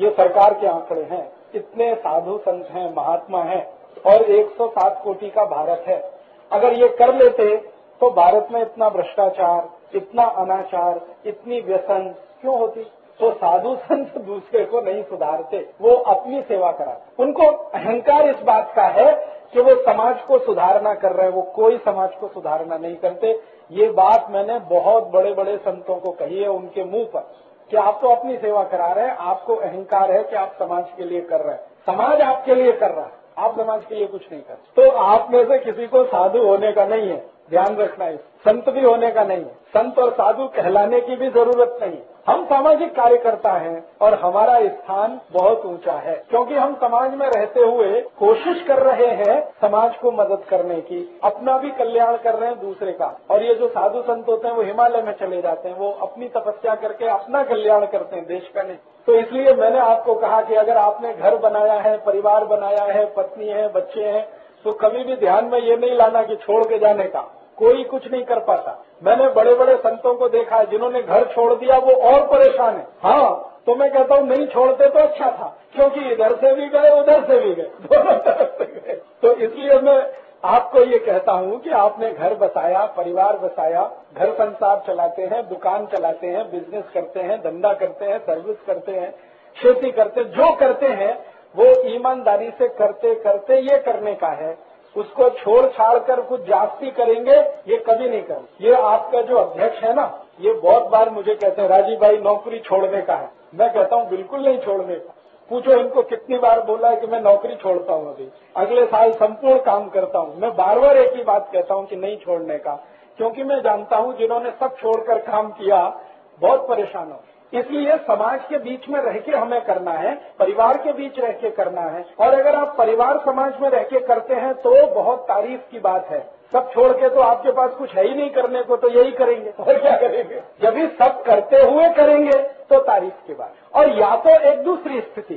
ये सरकार के आंकड़े हैं। इतने साधु संत हैं, महात्मा हैं, और 107 कोटि का भारत है। अगर ये कर लेते तो भारत में इतना भ्रष्टाचार, इतना अनाचार, इतनी व्यसन क्यों होती? तो साधु संत [laughs] दूसरे को नहीं सुधारते, वो अपनी सेवा कराते। उनको अहंकार इस बात का है कि वो समाज को सुधारना कर रहे हैं, वो कोई समाज को सुधारना नहीं करते। ये बात मैंने बहुत बड़े बड़े संतों को कही है उनके मुँह पर, कि आप तो अपनी सेवा करा रहे हैं, आपको अहंकार है कि आप समाज के लिए कर रहे हैं। समाज आपके लिए कर रहा है। आप समाज के लिए कुछ नहीं कर तो आप में से किसी को साधु होने का नहीं है। ध्यान रखना है। संत भी होने का नहीं है। संत और साधु कहलाने की भी ज़रूरत नहीं हम सामाजिक कार्यकर्ता हैं और हमारा स्थान बहुत ऊँचा है। क्योंकि हम समाज में रहते हुए कोशिश कर रहे हैं समाज को मदद करने की। अपना भी कल्याण कर रहे हैं दूसरे का। और ये जो साधु संत होते हैं, वो हिमालय में चले जाते हैं। वो अपनी तपस्या करके अपना कल्याण करते हैं। देश का नहीं। तो इसलिए मैंने आपको कहा कि अगर आपने घर बनाया है, परिवार बनाया है, पत्नी है, बच्चे हैं तो कभी भी ध्यान में ये नहीं लाना कि छोड़ के जाने का। कोई कुछ नहीं कर पाता। मैंने बड़े बड़े संतों को देखा है, जिन्होंने घर छोड़ दिया, वो और परेशान है। हाँ तो मैं कहता हूँ, नहीं छोड़ते तो अच्छा था, क्योंकि इधर से भी गए, उधर से भी गए। दोनों तरफ़ से गए। तो इसलिए मैं आपको ये कहता हूँ कि आपने घर बसाया, परिवार बसाया, घर संसार चलाते हैं, दुकान चलाते हैं बिज़नेस करते हैं, धंधा करते हैं सर्विस करते हैं, खेती करते, जो करते हैं, वो ईमानदारी से करते करते ये करने का है। उसको छोड़ छाड़ कर कुछ जास्ती करेंगे, ये कभी नहीं करेंगे ये आपका जो अध्यक्ष है ना, ये बहुत बार मुझे कहते हैं, राजीव भाई, नौकरी छोड़ने का है। मैं कहता हूँ, बिल्कुल नहीं छोड़ने का। पूछो इनको कितनी बार बोला है कि मैं नौकरी छोड़ता हूँ अभी। अगले साल संपूर्ण काम करता हूँ। मैं बार बार एक ही बात कहता हूँ कि नहीं छोड़ने का। क्योंकि मैं जानता हूँ जिन्होंने सब छोड़कर काम किया, बहुत परेशान हो। इसलिए समाज के बीच में रह के हमें करना है, परिवार के बीच रह के करना है। और अगर आप परिवार समाज में रह के करते हैं तो बहुत तारीफ़ की बात है। सब छोड़ के तो आपके पास कुछ है ही नहीं करने को तो यही करेंगे। और क्या करेंगे? जब भी सब करते हुए करेंगे तो तारीफ़ की बात। और या तो एक दूसरी स्थिति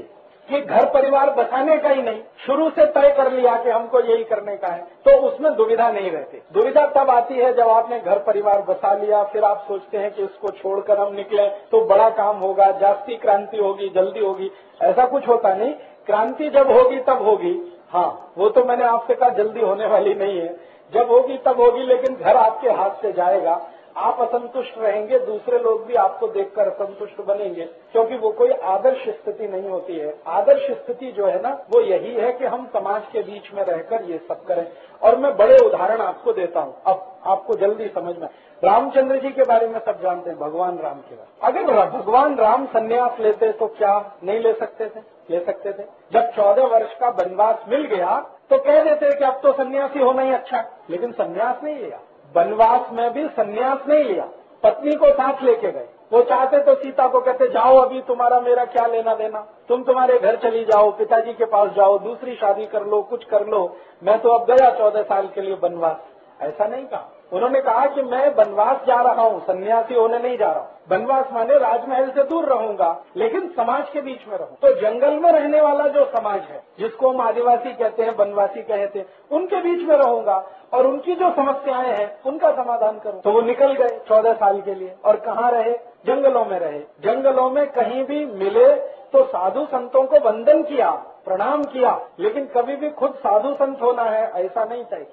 कि घर परिवार बसाने का ही नहीं शुरू से तय कर लिया कि हमको यही करने का है तो उसमें दुविधा नहीं रहती। दुविधा तब आती है जब आपने घर परिवार बसा लिया फिर आप सोचते हैं कि उसको छोड़कर हम निकले तो बड़ा काम होगा जास्ती क्रांति होगी जल्दी होगी। ऐसा कुछ होता नहीं। क्रांति जब होगी तब होगी। हाँ वो तो मैंने आपसे कहा जल्दी होने वाली नहीं है। जब होगी तब होगी, लेकिन घर आपके हाथ से जाएगा। आप असंतुष्ट रहेंगे, दूसरे लोग भी आपको देखकर असंतुष्ट बनेंगे, क्योंकि वो कोई आदर्श स्थिति नहीं होती है। आदर्श स्थिति जो है ना, वो यही है कि हम समाज के बीच में रहकर ये सब करें। और मैं बड़े उदाहरण आपको देता हूँ। अब आपको जल्दी समझ में। रामचंद्र जी के बारे में सब जानते हैं, भगवान राम के बारे अगर भगवान राम संन्यास लेते तो क्या नहीं ले सकते थे? ले सकते थे। जब चौदह वर्ष का वनवास मिल गया तो कह देते कि अब तो सन्यासी होना ही अच्छा। लेकिन सन्यास नहीं लिया। वनवास में भी सन्यास नहीं लिया। पत्नी को साथ लेके गए। वो चाहते तो सीता को कहते, जाओ अभी, तुम्हारा मेरा क्या लेना देना? तुम तुम्हारे घर चली जाओ, पिताजी के पास जाओ, दूसरी शादी कर लो, कुछ कर लो। मैं तो अब गया चौदह साल के लिए वनवास। ऐसा नहीं कहा। उन्होंने कहा कि मैं वनवास जा रहा हूँ, सन्यासी होने नहीं जा रहा हूँ। वनवास माने राजमहल से दूर रहूँगा, लेकिन समाज के बीच में रहूँ। तो जंगल में रहने वाला जो समाज है, जिसको हम आदिवासी कहते हैं, वनवासी कहते हैं, उनके बीच में रहूँगा और उनकी जो समस्याएँ हैं, उनका समाधान करूँ। तो वो निकल गए चौदह साल के लिए और कहाँ रहे? जंगलों में रहे। जंगलों में कहीं भी मिले तो साधु संतों को वंदन किया, प्रणाम किया, लेकिन कभी भी खुद साधु संत होना है, ऐसा नहीं चाहिए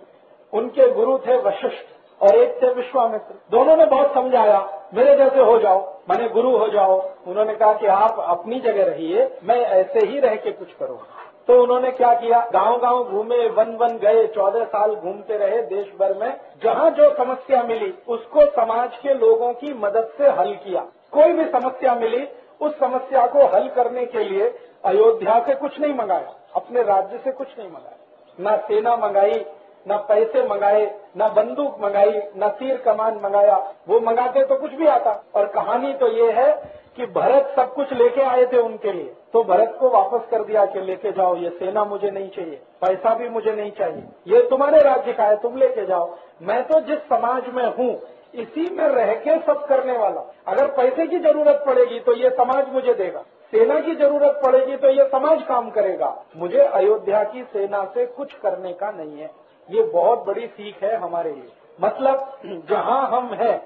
उनके गुरु थे वशिष्ठ। और एक थे विश्वामित्र। दोनों ने बहुत समझाया, मेरे जैसे हो जाओ मैंने गुरु हो जाओ। उन्होंने कहा कि आप अपनी जगह रहिए, मैं ऐसे ही रह के कुछ करूँगा। तो उन्होंने क्या किया? गाँव गाँव घूमे वन वन गए, चौदह साल घूमते रहे देश भर में। जहाँ जो समस्या मिली, उसको समाज के लोगों की मदद से हल किया। कोई भी समस्या मिली, उस समस्या को हल करने के लिए अयोध्या से कुछ नहीं मंगाया, अपने राज्य से कुछ नहीं मंगाया। न सेना मंगाई न पैसे मंगाए, न बंदूक मंगाई, न तीर कमान मंगाया। वो मंगाते तो कुछ भी आता। और कहानी तो ये है कि भरत सब कुछ लेके आए थे उनके लिए। तो भरत को वापस कर दिया कि लेके जाओ, ये सेना मुझे नहीं चाहिए, पैसा भी मुझे नहीं चाहिए। ये तुम्हारे राज्य का है, तुम लेके जाओ। मैं तो जिस समाज में हूँ, इसी में रह के सब करने वाला। अगर पैसे की ज़रूरत पड़ेगी तो ये समाज मुझे देगा। सेना की ज़रूरत पड़ेगी तो ये समाज काम करेगा। मुझे अयोध्या की सेना से कुछ करने का नहीं है। ये बहुत बड़ी सीख है हमारे लिए। मतलब जहाँ हम हैं,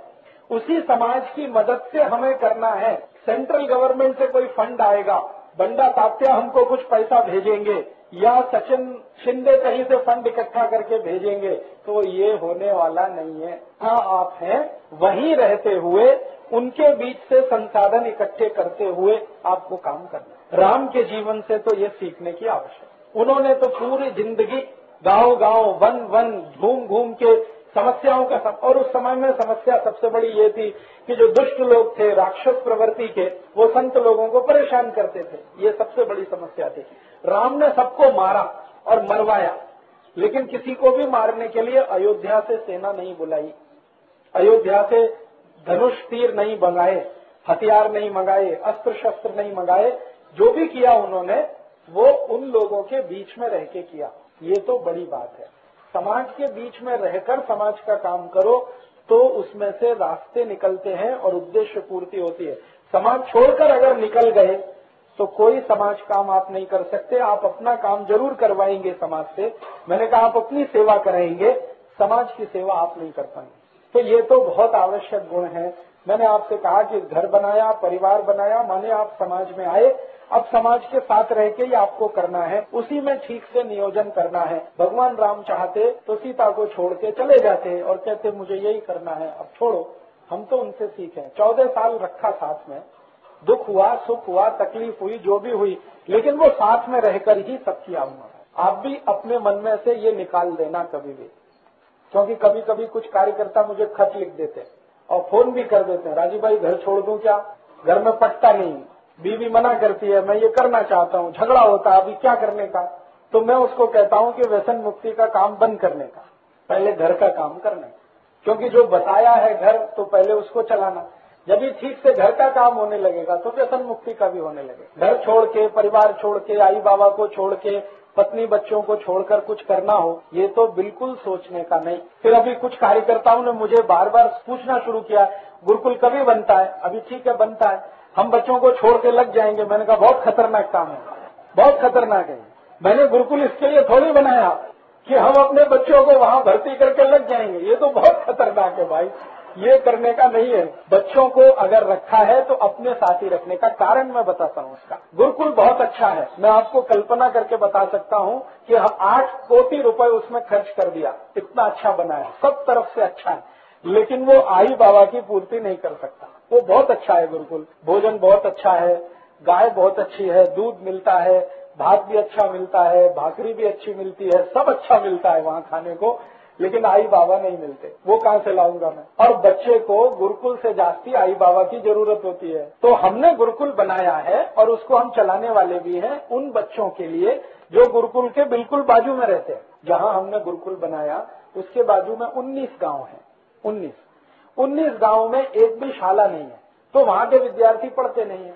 उसी समाज की मदद से हमें करना है। सेंट्रल गवर्नमेंट से कोई फंड आएगा, बंडा तात्या हमको कुछ पैसा भेजेंगे, या सचिन शिंदे कहीं से फंड इकट्ठा करके भेजेंगे तो ये होने वाला नहीं है। हाँ आप हैं, वहीं रहते हुए, उनके बीच से संसाधन इकट्ठे करते हुए आपको काम करना राम के जीवन से तो ये सीखने की आवश्यकता उन्होंने तो पूरी ज़िंदगी गाँव गाँव, वन वन, घूम घूम के समस्याओं का सम... और उस समय में समस्या सबसे बड़ी ये थी कि जो दुष्ट लोग थे, राक्षस प्रवृत्ति के, वो संत लोगों को परेशान करते थे। ये सबसे बड़ी समस्या थी। राम ने सबको मारा और मरवाया, लेकिन किसी को भी मारने के लिए अयोध्या से सेना नहीं बुलाई। अयोध्या से धनुष तीर नहीं मंगाए, हथियार नहीं मंगाए अस्त्र शस्त्र नहीं मंगाए। जो भी किया उन्होंने, वो उन लोगों के बीच में रह के किया। ये तो बड़ी बात है। समाज के बीच में रहकर समाज का काम करो तो उसमें से रास्ते निकलते हैं और उद्देश्य पूर्ति होती है। समाज छोड़कर अगर निकल गए तो कोई समाज काम आप नहीं कर सकते। आप अपना काम ज़रूर करवाएँगे समाज से। मैंने कहा, आप अपनी सेवा कराएँगे समाज की सेवा आप नहीं कर पाएँगे। तो ये तो बहुत आवश्यक गुण है। मैंने आपसे कहा कि घर बनाया, परिवार बनाया, माने आप समाज में आए अब समाज के साथ रह के ही आपको करना है, उसी में ठीक से नियोजन करना है। भगवान राम चाहते तो सीता को छोड़ के चले जाते और कहते, मुझे यही करना है, अब छोड़ो। हम तो उनसे सीखे चौदह साल रखा साथ में। दुख हुआ, सुख हुआ, तकलीफ़ हुई, जो भी हुई, लेकिन वो साथ में रहकर ही सब किया उन्होंने आप भी अपने मन में से ये निकाल देना कभी भी। क्योंकि कभी कभी कुछ कार्यकर्ता मुझे खत लिख देते और फ़ोन भी कर देते हैं राजीव भाई, घर छोड़ दूँ क्या? घर में पटता नहीं। बीवी मना करती है, मैं ये करना चाहता हूँ, झगड़ा होता है, अभी क्या करने का? तो मैं उसको कहता हूँ कि व्यसन मुक्ति का काम बंद करने का, पहले घर का काम करने क्योंकि जो बताया है घर तो पहले उसको चलाना। जब भी ठीक से घर का काम होने लगेगा तो व्यसन मुक्ति का भी होने लगेगा घर छोड़ के, परिवार छोड़ के, आई बाबा को छोड़ के, पत्नी बच्चों को छोड़कर कुछ करना हो, ये तो बिल्कुल सोचने का नहीं। फिर अभी कुछ कार्यकर्ताओं ने मुझे बार बार पूछना शुरू किया, गुरुकुल कभी बनता है? अभी ठीक है, बनता है। हम बच्चों को छोड़ के लग जाएँगे। मैंने कहा, बहुत खतरनाक काम है। बहुत खतरनाक है। मैंने गुरुकुल इसके लिए थोड़ी बनाया कि हम अपने बच्चों को वहाँ भर्ती करके लग जाएँगे। ये तो बहुत खतरनाक है भाई। ये करने का नहीं है। बच्चों को अगर रखा है तो अपने साथ ही रखने का कारण मैं बताता हूँ उसका गुरुकुल बहुत अच्छा है। मैं आपको कल्पना करके बता सकता हूँ कि आठ कोटि रुपए उसमें खर्च कर दिया। इतना अच्छा बना है। सब तरफ़ से अच्छा है। लेकिन वो आई बाबा की पूर्ति नहीं कर सकता। वो बहुत अच्छा है गुरुकुल। भोजन बहुत अच्छा है, गाय बहुत अच्छी है, दूध मिलता है, भात भी अच्छा मिलता है, भाकरी भी अच्छी मिलती है, सब अच्छा मिलता है वहाँ खाने को, लेकिन आई बाबा नहीं मिलते। वो कहाँ से लाऊँगा मैं? और बच्चे को गुरुकुल से जास्ती आई बाबा की ज़रूरत होती है। तो हमने गुरुकुल बनाया है और उसको हम चलाने वाले भी हैं उन बच्चों के लिए जो गुरुकुल के बिल्कुल बाजू में रहते हैं। जहाँ हमने गुरुकुल बनाया, उसके बाजू में उन्नीस गाँव है। उन्नीस। उन्नीस गाँव में एक भी शाला नहीं है। तो वहाँ के विद्यार्थी पढ़ते नहीं है।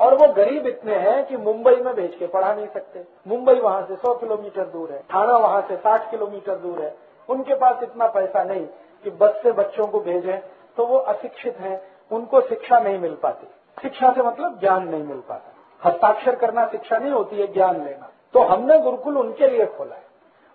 और वो गरीब इतने हैं कि मुंबई में भेज के पढ़ा नहीं सकते। मुंबई वहाँ से 100 किलोमीटर दूर है। थाना वहाँ से 60 किलोमीटर दूर है। उनके पास इतना पैसा नहीं कि बस से बच्चों को भेजें तो वो अशिक्षित हैं। उनको शिक्षा नहीं मिल पाती। शिक्षा से मतलब ज्ञान नहीं मिल पाता। हस्ताक्षर करना शिक्षा नहीं होती है, ज्ञान लेना। तो हमने गुरुकुल उनके लिए खोला है।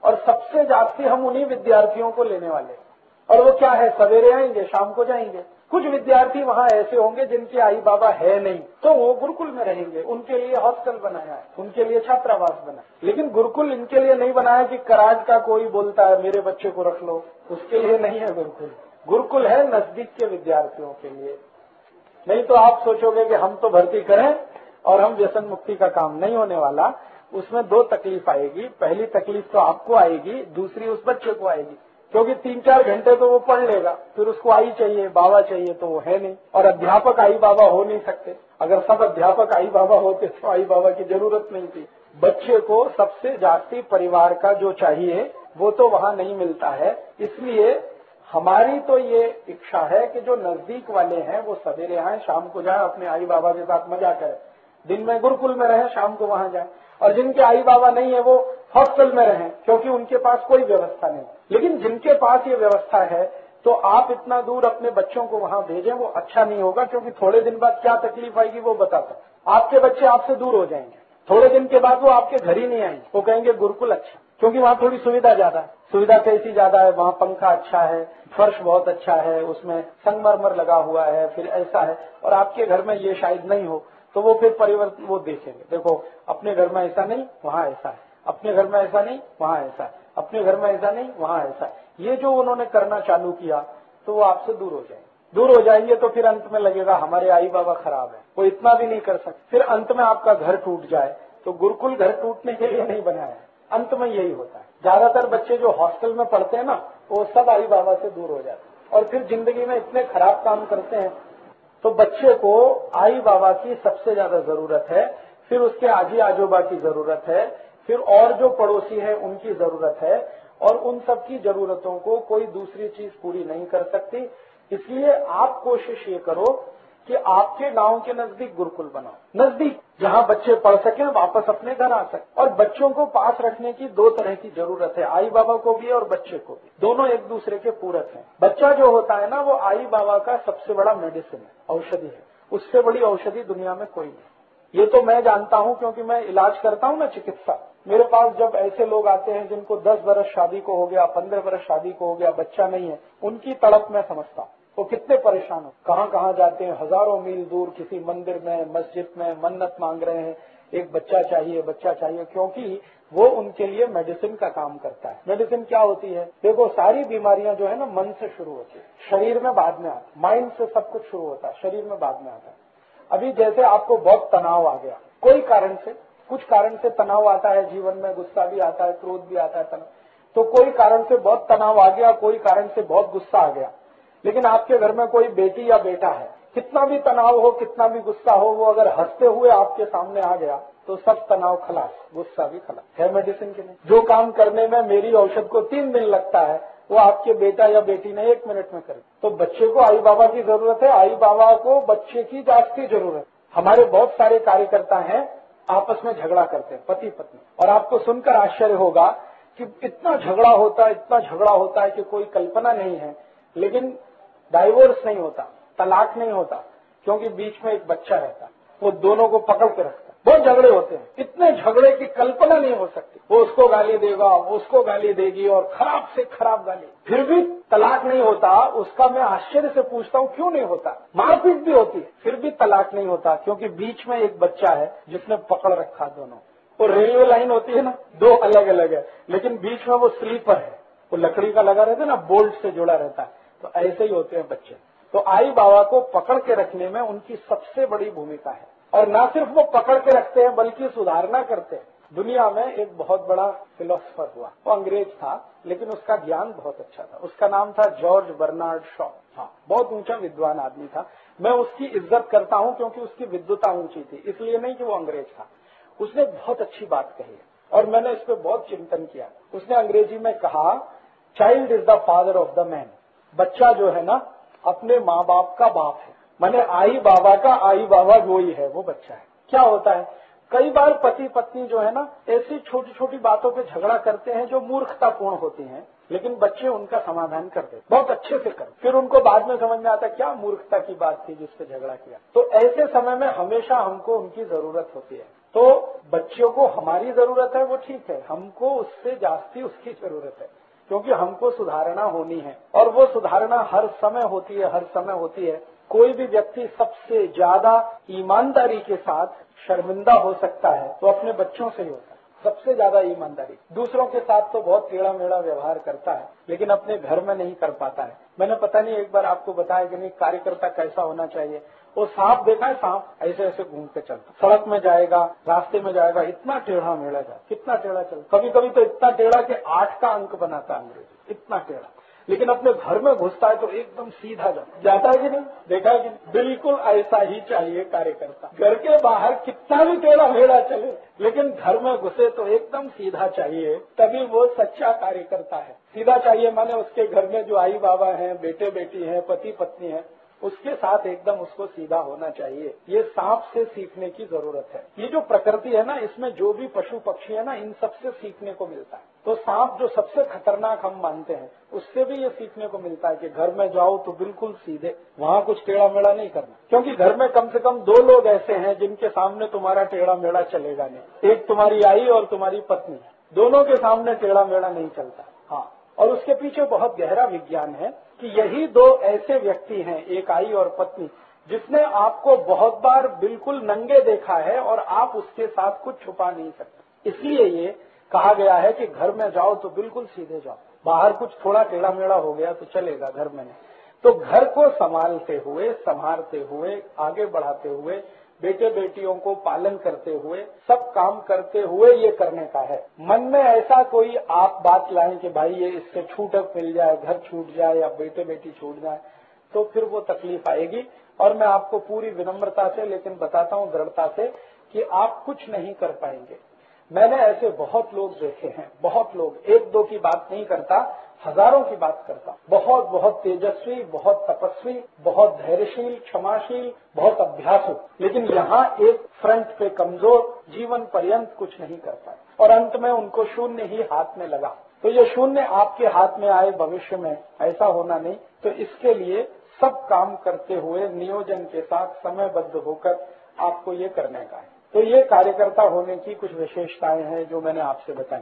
और सबसे जास्ती हम उन्हीं विद्यार्थियों को लेने वाले और वो क्या है? सवेरे आएँगे, शाम को जाएँगे। कुछ विद्यार्थी वहाँ ऐसे होंगे जिनके आई बाबा है नहीं। तो वो गुरुकुल में रहेंगे। उनके लिए हॉस्टल बनाया है। उनके लिए छात्रावास बना लेकिन गुरुकुल इनके लिए नहीं बनाया कि कराज का कोई बोलता है, मेरे बच्चे को रख लो। उसके लिए नहीं है गुरुकुल। गुरुकुल है नज़दीक के विद्यार्थियों के लिए। नहीं तो आप सोचोगे कि हम तो भर्ती करें और हम व्यसन मुक्ति का काम नहीं होने वाला। उसमें दो तकलीफ़ आएगी। पहली तकलीफ़ तो आपको आएगी, दूसरी उस बच्चे को आएगी। क्योंकि तीन चार घंटे तो वो पढ़ लेगा, फिर उसको आई चाहिए, बाबा चाहिए तो वो है नहीं। और अध्यापक आई बाबा हो नहीं सकते। अगर सब अध्यापक आई बाबा होते तो आई बाबा की ज़रूरत नहीं थी। बच्चे को सबसे जास्ती परिवार का जो चाहिए, वो तो वहाँ नहीं मिलता है। इसलिए हमारी तो ये इच्छा है कि जो नज़दीक वाले हैं, वो सवेरे आए, शाम को जाए, अपने आई बाबा के साथ मज़ा करें। दिन में गुरुकुल में रहे, शाम को वहाँ जाए। और जिनके आई बाबा नहीं है, वो हॉस्टल में रहें, क्योंकि उनके पास कोई व्यवस्था नहीं। लेकिन जिनके पास ये व्यवस्था है तो आप इतना दूर अपने बच्चों को वहाँ भेजें, वो अच्छा नहीं होगा, क्योंकि थोड़े दिन बाद क्या तकलीफ़ आएगी, वो बताता आपके बच्चे आपसे दूर हो जाएँगे। थोड़े दिन के बाद वो आपके घर ही नहीं आएँगे। वो कहेंगे, गुरुकुल अच्छा क्योंकि वहाँ थोड़ी सुविधा ज़्यादा है। सुविधा कैसी ज़्यादा है? वहाँ पंखा अच्छा है, फर्श बहुत अच्छा है, उसमें संगमरमर लगा हुआ है, फिर ऐसा है। और आपके घर में ये शायद नहीं हो। तो वो फिर परिवर्तन वो देखेंगे। देखो, अपने घर में ऐसा नहीं, वहाँ ऐसा है। अपने घर में ऐसा नहीं, वहाँ ऐसा है। अपने घर में ऐसा नहीं, वहाँ ऐसा है। ये जो उन्होंने करना चालू किया तो वो आपसे दूर हो जाएँगे। दूर हो जाएँगे तो फिर अंत में लगेगा, हमारे आई बाबा खराब है। वो इतना भी नहीं कर सकते। फिर अंत में आपका घर टूट जाए तो गुरुकुल घर टूटने के लिए नहीं बनाया अंत में यही होता है। ज़्यादातर बच्चे जो हॉस्टल में पढ़ते हैं ना, वो सब आई बाबा से दूर हो जाते हैं। और फिर ज़िंदगी में इतने खराब काम करते हैं तो बच्चे को आई बाबा की सबसे ज़्यादा ज़रूरत है, फिर उसके आजी आजोबा की ज़रूरत है, फिर और जो पड़ोसी है उनकी ज़रूरत है, और उन सब की जरूरतों को कोई दूसरी चीज़ पूरी नहीं कर सकती। इसलिए आप कोशिश ये करो कि आपके गाँव के नज़दीक गुरुकुल बनाओ। नज़दीक, जहाँ बच्चे पढ़ सकें, वापस अपने घर आ सके। और बच्चों को पास रखने की दो तरह की ज़रूरत है आई बाबा को भी और बच्चे को भी। दोनों एक दूसरे के पूरक हैं। बच्चा जो होता है ना, वो आई बाबा का सबसे बड़ा मेडिसिन है, औषधि है। उससे बड़ी औषधि दुनिया में कोई नहीं। ये तो मैं जानता हूँ, क्योंकि मैं इलाज करता हूँ ना चिकित्सा। मेरे पास जब ऐसे लोग आते हैं, जिनको 10 बरस शादी को हो गया 15 बरस शादी को हो गया, बच्चा नहीं है, उनकी तड़प मैं समझता हूँ। वो कितने परेशान हो? कहाँ कहाँ जाते हैं? हज़ारों मील दूर किसी मंदिर में, मस्जिद में मन्नत मांग रहे हैं। एक बच्चा चाहिए बच्चा चाहिए, क्योंकि वो उनके लिए मेडिसिन का काम करता है। मेडिसिन क्या होती है? देखो, सारी बीमारियाँ जो है ना, मन से शुरू होती है। शरीर में बाद में आता माइंड से सब कुछ शुरू होता है। शरीर में बाद में आता है। अभी जैसे आपको बहुत तनाव आ गया। कोई कारण से? कुछ कारण से तनाव आता है जीवन में, गुस्सा भी आता है, क्रोध भी आता है तनाव तो कोई कारण से बहुत तनाव आ गया, कोई कारण से बहुत गुस्सा आ गया। लेकिन आपके घर में कोई बेटी या बेटा है, कितना भी तनाव हो, कितना भी गुस्सा हो, वो अगर हँसते हुए आपके सामने आ गया तो सब तनाव खलास, गुस्सा भी खलास। है मेडिसिन के लिए। जो काम करने में मेरी औषध को तीन दिन लगता है, वो आपके बेटा या बेटी ने एक मिनट में कर। तो बच्चे को आई बाबा की ज़रूरत है, आई बाबा को बच्चे की जाँच की ज़रूरत हमारे बहुत सारे कार्यकर्ता हैं, आपस में झगड़ा करते हैं पति पत्नी और आपको सुनकर आश्चर्य होगा कि इतना झगड़ा होता है इतना झगड़ा होता है कि कोई कल्पना नहीं है। लेकिन डाइवोर्स नहीं होता, तलाक नहीं होता, क्योंकि बीच में एक बच्चा रहता, वो दोनों को पकड़ के रखता। बहुत झगड़े होते हैं। इतने झगड़े की कल्पना नहीं हो सकती। वो उसको गाली देगा, वो उसको गाली देगी और खराब से खराब गाली। फिर भी तलाक नहीं होता, उसका मैं आश्चर्य से पूछता हूँ, क्यों नहीं होता? मारपीट भी होती है, फिर भी तलाक नहीं होता, क्योंकि बीच में एक बच्चा है, जिसने पकड़ रखा दोनों। वो रेलवे लाइन होती है ना, दो अलग अलग है, लेकिन बीच में वो स्लीपर है। वो लकड़ी का लगा रहता है ना, बोल्ट से जुड़ा रहता है। तो ऐसे ही होते हैं बच्चे। तो आई बाबा को पकड़ के रखने में उनकी सबसे बड़ी भूमिका है। और न सिर्फ़ वो पकड़ के रखते हैं, बल्कि सुधारना करते हैं। दुनिया में एक बहुत बड़ा फिलोसफर हुआ। वो अंग्रेज़ था, लेकिन उसका ज्ञान बहुत अच्छा था। उसका नाम था जॉर्ज बर्नार्ड शॉ। हाँ बहुत ऊँचा विद्वान आदमी था। मैं उसकी इज़्ज़त करता हूँ क्योंकि उसकी विद्वता ऊँची थी, इसलिए नहीं कि वो अंग्रेज़ था। उसने बहुत अच्छी बात कही और मैंने इस पर बहुत चिंतन किया। उसने अंग्रेज़ी में कहा child is the father of the man बच्चा जो है ना, अपने माँ बाप का बाप है। मैंने आई बाबा का आई बाबा वो ही है, वो बच्चा है। क्या होता है? कई बार पति पत्नी जो है ना, ऐसी छोटी छोटी बातों पे झगड़ा करते हैं जो मूर्खतापूर्ण होती हैं, लेकिन बच्चे उनका समाधान कर करते बहुत अच्छे से कर। फिर उनको बाद में समझ में आता क्या मूर्खता की बात थी जिसपे झगड़ा किया। तो ऐसे समय में हमेशा हमको उनकी ज़रूरत होती है। तो बच्चों को हमारी ज़रूरत है, वो ठीक है। हमको उससे जास्ती उसकी ज़रूरत है। क्योंकि हमको सुधारणा होनी है। और वो सुधारणा हर समय होती है, हर समय होती है। कोई भी व्यक्ति सबसे ज़्यादा ईमानदारी के साथ शर्मिंदा हो सकता है तो अपने बच्चों से ही होता है। सबसे ज़्यादा ईमानदारी। दूसरों के साथ तो बहुत टेढ़ा मेढ़ा व्यवहार करता है, लेकिन अपने घर में नहीं कर पाता है। मैंने पता नहीं, एक बार आपको बताया कि नहीं, कार्यकर्ता कैसा होना चाहिए। वो सांप देखा है, सांप ऐसे ऐसे घूम के चलता सड़क में जाएगा, रास्ते में जाएगा, इतना टेढ़ा मेढ़ा जाए कितना टेढ़ा चलता कभी कभी तो इतना टेढ़ा कि आठ का अंक बनाता अंग्रेज़। इतना टेढ़ा। लेकिन अपने घर में घुसता है तो एकदम सीधा जाता जाता है कि नहीं? देखा है कि बिल्कुल ऐसा ही चाहिए कार्यकर्ता। घर के बाहर कितना भी टेढ़ा भेड़ा चले, लेकिन घर में घुसे तो एकदम सीधा चाहिए। तभी वो सच्चा कार्यकर्ता है। सीधा चाहिए माने उसके घर में जो आई बाबा हैं बेटे बेटी हैं पति पत्नी है उसके साथ एकदम उसको सीधा होना चाहिए। ये सांप से सीखने की ज़रूरत है। ये जो प्रकृति है ना, इसमें जो भी पशु पक्षी है ना, इन सबसे सीखने को मिलता है। तो सांप जो सबसे खतरनाक हम मानते हैं, उससे भी ये सीखने को मिलता है कि घर में जाओ तो बिल्कुल सीधे, वहाँ कुछ टेढ़ा मेढ़ा नहीं करना। क्योंकि घर में कम से कम दो लोग ऐसे हैं जिनके सामने तुम्हारा टेढ़ा मेढ़ा चलेगा नहीं। एक तुम्हारी आई और तुम्हारी पत्नी। दोनों के सामने टेढ़ा मेढ़ा नहीं चलता। हाँ और उसके पीछे बहुत गहरा विज्ञान है। कि यही दो ऐसे व्यक्ति हैं, एक आई और पत्नी, जिसने आपको बहुत बार बिल्कुल नंगे देखा है और आप उसके साथ कुछ छुपा नहीं सकते। इसलिए ये कहा गया है कि घर में जाओ तो बिल्कुल सीधे जाओ। बाहर कुछ थोड़ा टेढ़ा मेढ़ा हो गया तो चलेगा घर में तो घर को संभालते हुए संभालते हुए, आगे बढ़ाते हुए बेटे बेटियों को पालन करते हुए, सब काम करते हुए ये करने का है। मन में ऐसा कोई आप बात लाएँ कि भाई ये इससे छूटक मिल जाए, घर छूट जाए या बेटे बेटी छूट जाए तो फिर वो तकलीफ़ आएगी। और मैं आपको पूरी विनम्रता से, लेकिन बताता हूँ दृढ़ता से, कि आप कुछ नहीं कर पाएँगे। मैंने ऐसे बहुत लोग देखे हैं, बहुत लोग। एक दो की बात नहीं करता, हज़ारों की बात करता। बहुत बहुत तेजस्वी, बहुत तपस्वी, बहुत धैर्यशील, क्षमाशील, बहुत अभ्यासु। लेकिन यहाँ एक फ्रंट पे कमज़ोर, जीवन पर्यंत कुछ नहीं कर पाए और अंत में उनको शून्य ही हाथ में लगा। तो ये शून्य आपके हाथ में आए भविष्य में, ऐसा होना नहीं। तो इसके लिए सब काम करते हुए, नियोजन के साथ समयबद्ध होकर आपको ये करने का है। तो ये कार्यकर्ता होने की कुछ विशेषताएँ हैं जो मैंने आपसे बताई।